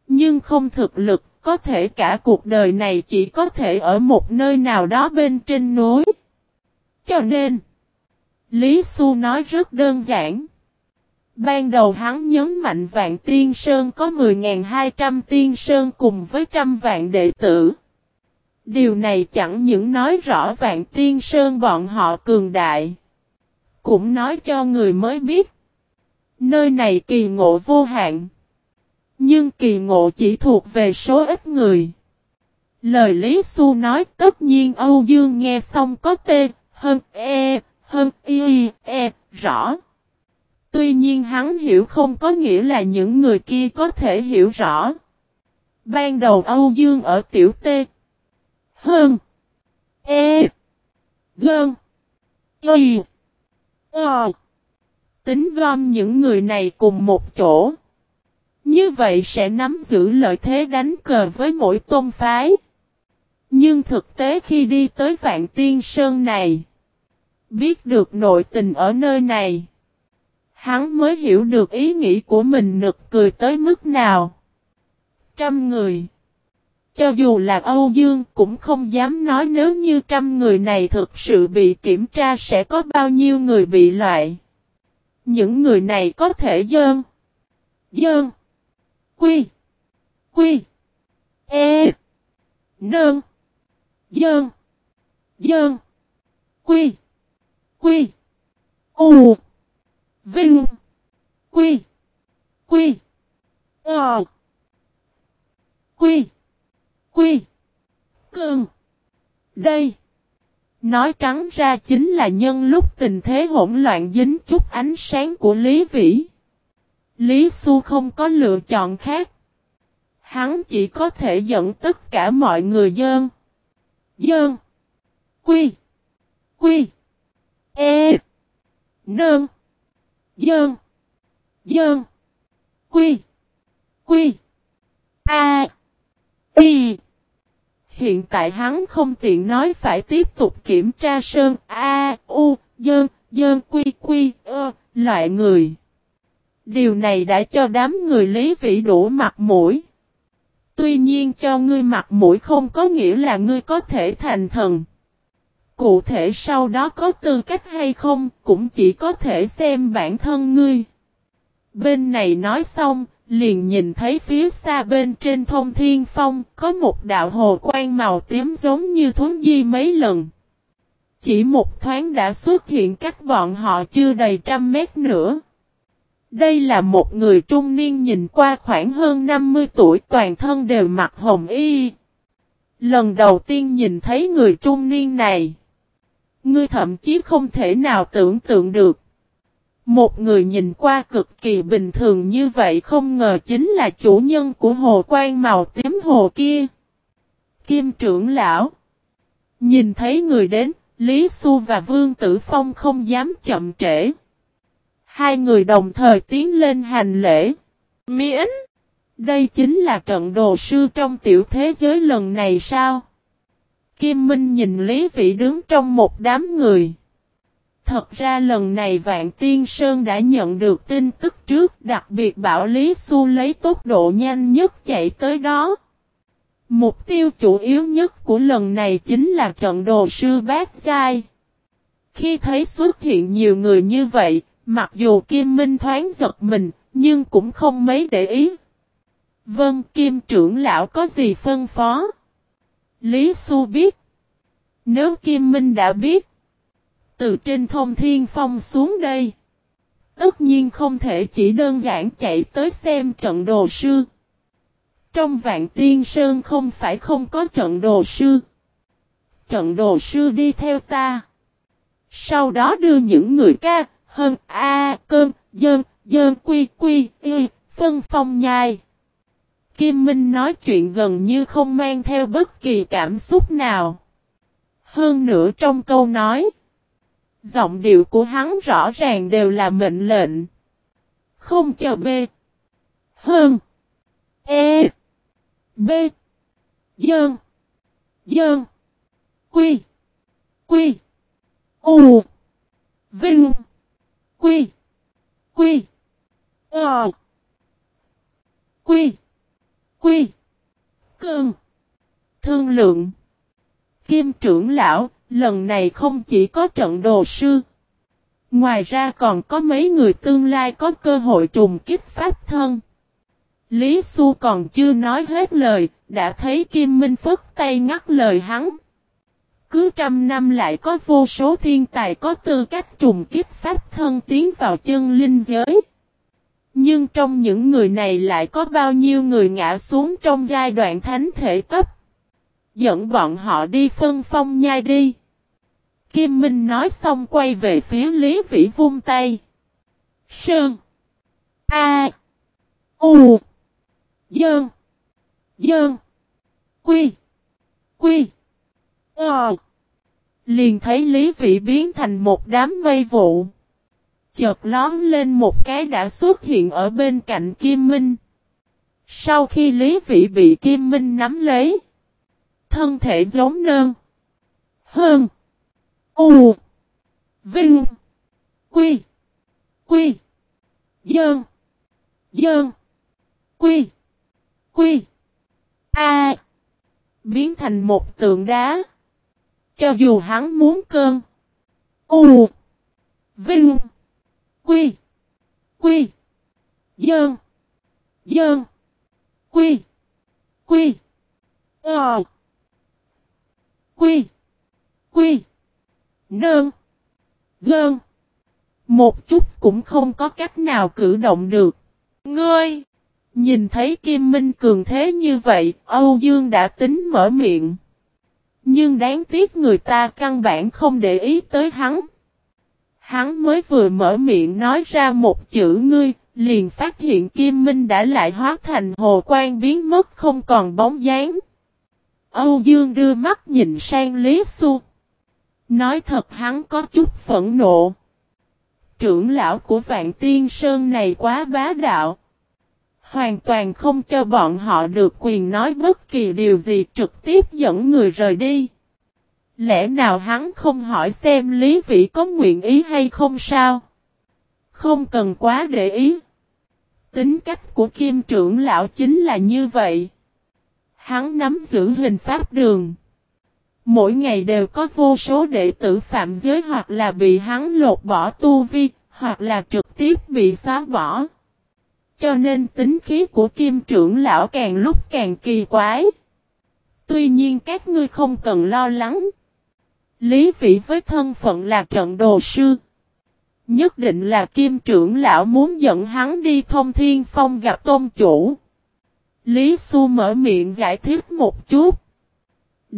Nhưng không thực lực có thể cả cuộc đời này chỉ có thể ở một nơi nào đó bên trên núi. Cho nên, Lý Xu nói rất đơn giản. Ban đầu hắn nhấn mạnh vạn tiên sơn có 10.200 tiên sơn cùng với trăm vạn đệ tử. Điều này chẳng những nói rõ vạn tiên sơn bọn họ cường đại. Cũng nói cho người mới biết. Nơi này kỳ ngộ vô hạn. Nhưng kỳ ngộ chỉ thuộc về số ít người. Lời Lý Xu nói tất nhiên Âu Dương nghe xong có tê, hơn e, hơn y, e, rõ. Tuy nhiên hắn hiểu không có nghĩa là những người kia có thể hiểu rõ. Ban đầu Âu Dương ở tiểu tê. Hơn. E. Gơn. Y. O. Tính gom những người này cùng một chỗ. Như vậy sẽ nắm giữ lợi thế đánh cờ với mỗi tôn phái. Nhưng thực tế khi đi tới Vạn Tiên Sơn này, biết được nội tình ở nơi này, hắn mới hiểu được ý nghĩ của mình nực cười tới mức nào. Trăm người cho dù là Âu Dương cũng không dám nói nếu như trăm người này thực sự bị kiểm tra sẽ có bao nhiêu người bị loại. Những người này có thể dơn. Dơn. Quy. Quy. E. Nơn. Dơn. Dơn. Quy. Quy. U. Vinh. Quy. Quy. Ờ. Quy. Quy. Cơn. Đây. Nói trắng ra chính là nhân lúc tình thế hỗn loạn dính chút ánh sáng của Lý Vĩ. Lý Xu không có lựa chọn khác. Hắn chỉ có thể dẫn tất cả mọi người dơn. Dơn. Quy. Quy. E. Nơn. Dơn. Dơn. Quy. Quy. A. Y. Hiện tại hắn không tiện nói phải tiếp tục kiểm tra sơn A, U, Dơn, Dơn, Quy, Quy, Ơ, loại người. Điều này đã cho đám người Lý Vĩ đủ mặt mũi. Tuy nhiên cho ngươi mặt mũi không có nghĩa là ngươi có thể thành thần. Cụ thể sau đó có tư cách hay không cũng chỉ có thể xem bản thân ngươi. Bên này nói xong, liền nhìn thấy phía xa bên trên thông thiên phong, có một đạo hồ quang màu tím giống như thốn di mấy lần. Chỉ một thoáng đã xuất hiện cách bọn họ chưa đầy trăm mét nữa. Đây là một người trung niên nhìn qua khoảng hơn 50 tuổi, toàn thân đều mặc hồng y. Lần đầu tiên nhìn thấy người trung niên này. Ngươi thậm chí không thể nào tưởng tượng được. Một người nhìn qua cực kỳ bình thường như vậy không ngờ chính là chủ nhân của hồ quan màu tím hồ kia. Kim trưởng lão. Nhìn thấy người đến, Lý Xu và Vương Tử Phong không dám chậm trễ. Hai người đồng thời tiến lên hành lễ. Miễn! Đây chính là trận đồ sư trong tiểu thế giới lần này sao? Kim Minh nhìn Lý Vĩ đứng trong một đám người. Thật ra lần này Vạn Tiên Sơn đã nhận được tin tức trước đặc biệt bảo Lý Xu lấy tốc độ nhanh nhất chạy tới đó. Mục tiêu chủ yếu nhất của lần này chính là trận đồ sư bát giai. Khi thấy xuất hiện nhiều người như vậy, mặc dù Kim Minh thoáng giật mình, nhưng cũng không mấy để ý. Vâng, Kim trưởng lão có gì phân phó? Lý Xu biết. Nếu Kim Minh đã biết, từ trên thông thiên phong xuống đây, tất nhiên không thể chỉ đơn giản chạy tới xem trận đồ sư. Trong vạn tiên sơn không phải không có trận đồ sư. Trận đồ sư đi theo ta. Sau đó đưa những người ca, hơn a cơn, dơn, dơn quy quy, y, phân phong nhai. Kim Minh nói chuyện gần như không mang theo bất kỳ cảm xúc nào. Hơn nữa trong câu nói, giọng điệu của hắn rõ ràng đều là mệnh lệnh. Không chờ B. Hơn. E. B. Dơn. Dơn. Quy. Quy. U. Vinh. Quy. Quy. Ờ. Quy. Quy. Cơn. Thương lượng. Kim trưởng lão, lần này không chỉ có trận đồ sư. Ngoài ra còn có mấy người tương lai có cơ hội trùng kích pháp thân. Lý Xu còn chưa nói hết lời, đã thấy Kim Minh phất tay ngắt lời hắn. Cứ trăm năm lại có vô số thiên tài có tư cách trùng kích pháp thân tiến vào chân linh giới. Nhưng trong những người này lại có bao nhiêu người ngã xuống trong giai đoạn thánh thể cấp. Dẫn bọn họ đi phân phong nhai đi. Kim Minh nói xong quay về phía Lý Vĩ vung tay. Sơn. A. U. Dơn. Dơn. Quy. Quy. Ờ. Liền thấy Lý Vĩ biến thành một đám mây vụ. Chợt lón lên một cái đã xuất hiện ở bên cạnh Kim Minh. Sau khi Lý Vĩ bị Kim Minh nắm lấy. Thân thể giống nơn. Hơn. U. Vinh. Quy. Quy. Dơn. Dơn. Quy. Quy. A. Biến thành một tượng đá. Cho dù hắn muốn cơn. U. Vinh. Quy. Quy. Dơn. Dơn. Quy. Quy. Ờ. Quy. Quy. Nơn. Gơn. Một chút cũng không có cách nào cử động được. Ngươi. Nhìn thấy Kim Minh cường thế như vậy, Âu Dương đã tính mở miệng. Nhưng đáng tiếc người ta căn bản không để ý tới hắn. Hắn mới vừa mở miệng nói ra một chữ ngươi, liền phát hiện Kim Minh đã lại hóa thành hồ quan biến mất không còn bóng dáng. Âu Dương đưa mắt nhìn sang Lý Xu. Nói thật hắn có chút phẫn nộ. Trưởng lão của Vạn Tiên Sơn này quá bá đạo. Hoàn toàn không cho bọn họ được quyền nói bất kỳ điều gì trực tiếp dẫn người rời đi. Lẽ nào hắn không hỏi xem Lý Vĩ có nguyện ý hay không sao? Không cần quá để ý. Tính cách của Kim trưởng lão chính là như vậy. Hắn nắm giữ hình pháp đường. Mỗi ngày đều có vô số đệ tử phạm giới hoặc là bị hắn lột bỏ tu vi, hoặc là trực tiếp bị xóa bỏ. Cho nên tính khí của kim trưởng lão càng lúc càng kỳ quái. Tuy nhiên các ngươi không cần lo lắng. Lý vị với thân phận là trận đồ sư. Nhất định là kim trưởng lão muốn dẫn hắn đi thông thiên phong gặp tôn chủ. Lý Xu mở miệng giải thích một chút.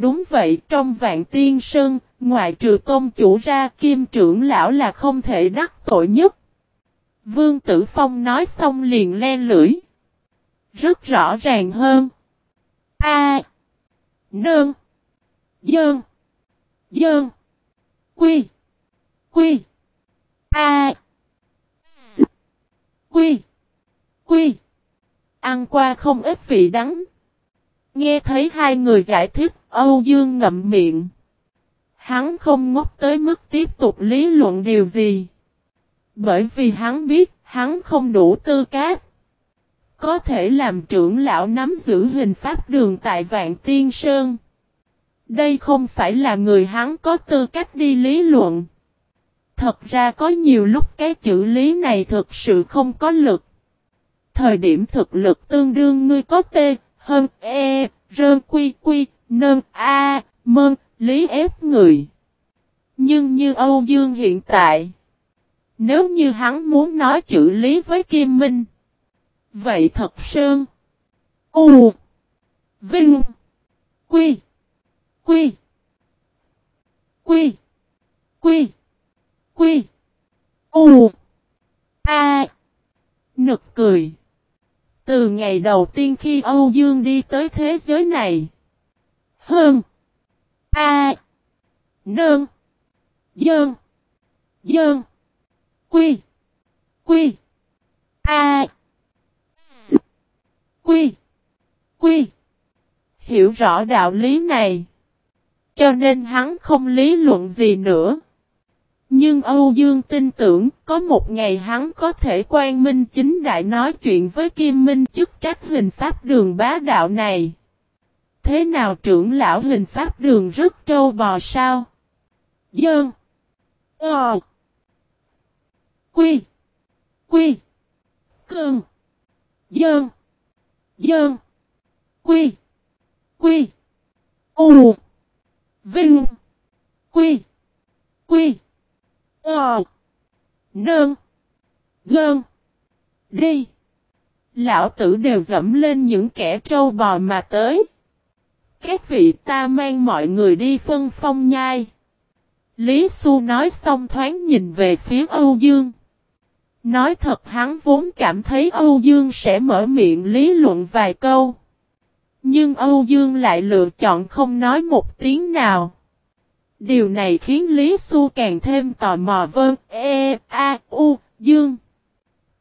Đúng vậy trong vạn tiên sơn, ngoại trừ tôn chủ ra kim trưởng lão là không thể đắc tội nhất. Vương Tử Phong nói xong liền len lưỡi. Rất rõ ràng hơn. A. Nương. Dơn. Dơn. Quy. Quy. A. S. Quy. Quy. Ăn qua không ít vị đắng. Nghe thấy hai người giải thích, Âu Dương ngậm miệng. Hắn không ngốc tới mức tiếp tục lý luận điều gì. Bởi vì hắn biết, hắn không đủ tư cách. Có thể làm trưởng lão nắm giữ hình pháp đường tại Vạn Tiên Sơn. Đây không phải là người hắn có tư cách đi lý luận. Thật ra có nhiều lúc cái chữ lý này thực sự không có lực. Thời điểm thực lực tương đương ngươi có T, hơn E, rơn quy quy, nâng A, mơn, lý ép người. Nhưng như Âu Dương hiện tại, nếu như hắn muốn nói chữ lý với Kim Minh, vậy thật sơn, U, Vinh, Quy, Quy, Quy, Quy, Quy, U, A, nực cười. Từ ngày đầu tiên khi Âu Dương đi tới thế giới này. Hơn. A. Nương. Dơn. Dơn. Quy. Quy. A. S. Quy. Quy. Hiểu rõ đạo lý này. Cho nên hắn không lý luận gì nữa. Nhưng Âu Dương tin tưởng có một ngày hắn có thể quan minh chính đại nói chuyện với Kim Minh chức trách hình pháp đường bá đạo này. Thế nào trưởng lão hình pháp đường rất trâu bò sao? Dơn. Ờ. Quy. Quy. Cơn. Dơn. Dơn. Quy. Quy. U. Vinh. Quy. Quy. Ờ. Nơn. Gơn. Đi. Lão tử đều dẫm lên những kẻ trâu bò mà tới. Các vị ta mang mọi người đi phân phong nhai. Lý Xu nói xong thoáng nhìn về phía Âu Dương. Nói thật hắn vốn cảm thấy Âu Dương sẽ mở miệng lý luận vài câu. Nhưng Âu Dương lại lựa chọn không nói một tiếng nào. Điều này khiến Lý Xu càng thêm tò mò vơn, e, a, u, dương.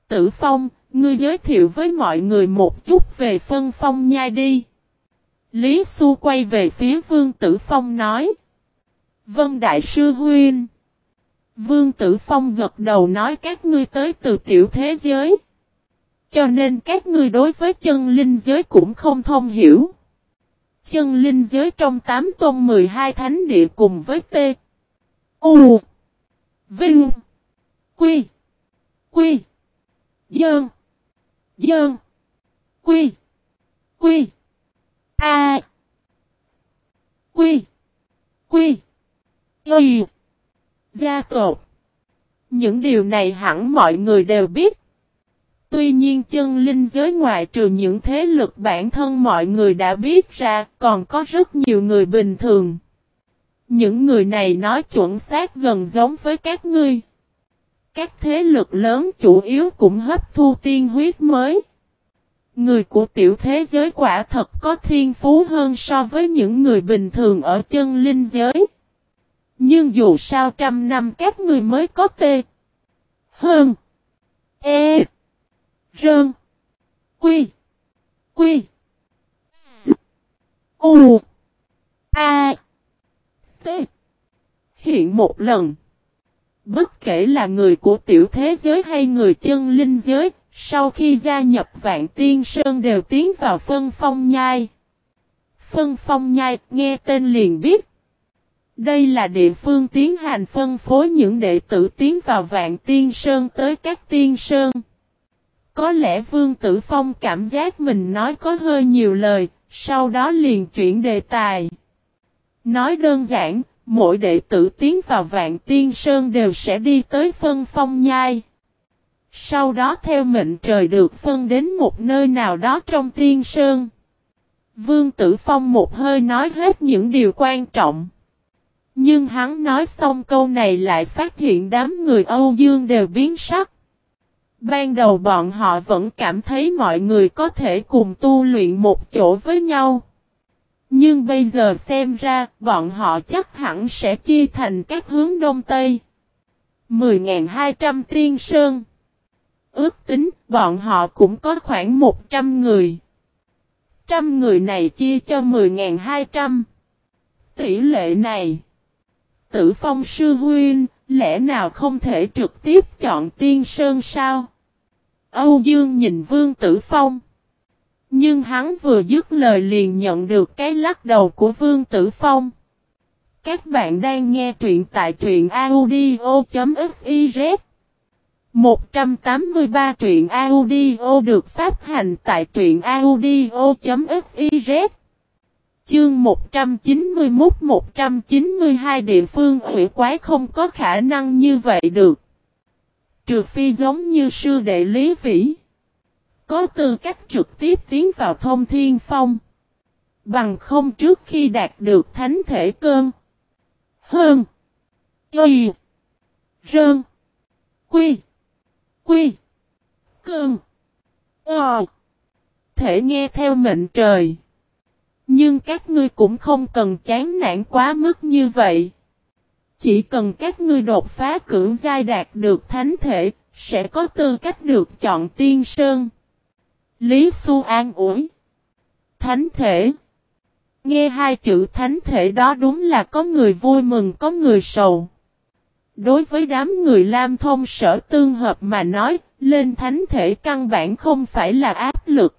Tử Phong, ngươi giới thiệu với mọi người một chút về phân phong nhai đi. Lý Xu quay về phía Vương Tử Phong nói. Vân Đại sư Huynh. Vương Tử Phong gật đầu nói các ngươi tới từ tiểu thế giới. Cho nên các ngươi đối với chân linh giới cũng không thông hiểu. Chân linh giới trong 8 tôn 12 thánh địa cùng với T. U. Vinh. Quy. Quy. Dơn. Dơn. Quy. Quy. A. Quy. Quy. Y. Gia tộc. Những điều này hẳn mọi người đều biết. Tuy nhiên chân linh giới ngoại trừ những thế lực bản thân mọi người đã biết ra, còn có rất nhiều người bình thường. Những người này nói chuẩn xác gần giống với các ngươi. Các thế lực lớn chủ yếu cũng hấp thu tiên huyết mới. Người của tiểu thế giới quả thật có thiên phú hơn so với những người bình thường ở chân linh giới. Nhưng dù sao trăm năm các người mới có tê. Hơn. E. Rơn. Quy. Quy. S. U. A. T. Hiện một lần. Bất kể là người của tiểu thế giới hay người chân linh giới, sau khi gia nhập Vạn Tiên Sơn đều tiến vào phân phong nhai. Phân phong nhai, nghe tên liền biết. Đây là địa phương tiến hành phân phối những đệ tử tiến vào Vạn Tiên Sơn tới các Tiên Sơn. Có lẽ Vương Tử Phong cảm giác mình nói có hơi nhiều lời, sau đó liền chuyển đề tài. Nói đơn giản, mỗi đệ tử tiến vào Vạn Tiên Sơn đều sẽ đi tới phân phong nhai. Sau đó theo mệnh trời được phân đến một nơi nào đó trong tiên sơn. Vương Tử Phong một hơi nói hết những điều quan trọng. Nhưng hắn nói xong câu này lại phát hiện đám người Âu Dương đều biến sắc. Ban đầu bọn họ vẫn cảm thấy mọi người có thể cùng tu luyện một chỗ với nhau. Nhưng bây giờ xem ra, bọn họ chắc hẳn sẽ chia thành các hướng đông tây. 10.200 tiên sơn. Ước tính, bọn họ cũng có khoảng 100 người. Trăm người này chia cho 10.200. Tỷ lệ này. Tử phong sư huyên, lẽ nào không thể trực tiếp chọn tiên sơn sao? Âu Dương nhìn Vương Tử Phong. Nhưng hắn vừa dứt lời liền nhận được cái lắc đầu của Vương Tử Phong. Các bạn đang nghe truyện tại truyện audio.fif 183 truyện audio được phát hành tại truyện audio.fiz Chương 191-192 địa phương ủy quái không có khả năng như vậy được. Trừ phi giống như sư đệ Lý Vĩ. Có tư cách trực tiếp tiến vào thông thiên phong. Bằng không trước khi đạt được thánh thể cơn. Hơn. Y. Rơn. Quy. Quy. Cơn. Ờ. Thể nghe theo mệnh trời. Nhưng các ngươi cũng không cần chán nản quá mức như vậy. Chỉ cần các ngươi đột phá cưỡng giai đạt được thánh thể, sẽ có tư cách được chọn tiên sơn. Lý Xu an ủi. Thánh thể. Nghe hai chữ thánh thể đó đúng là có người vui mừng có người sầu. Đối với đám người Lam Thông sở tương hợp mà nói, lên thánh thể căn bản không phải là áp lực.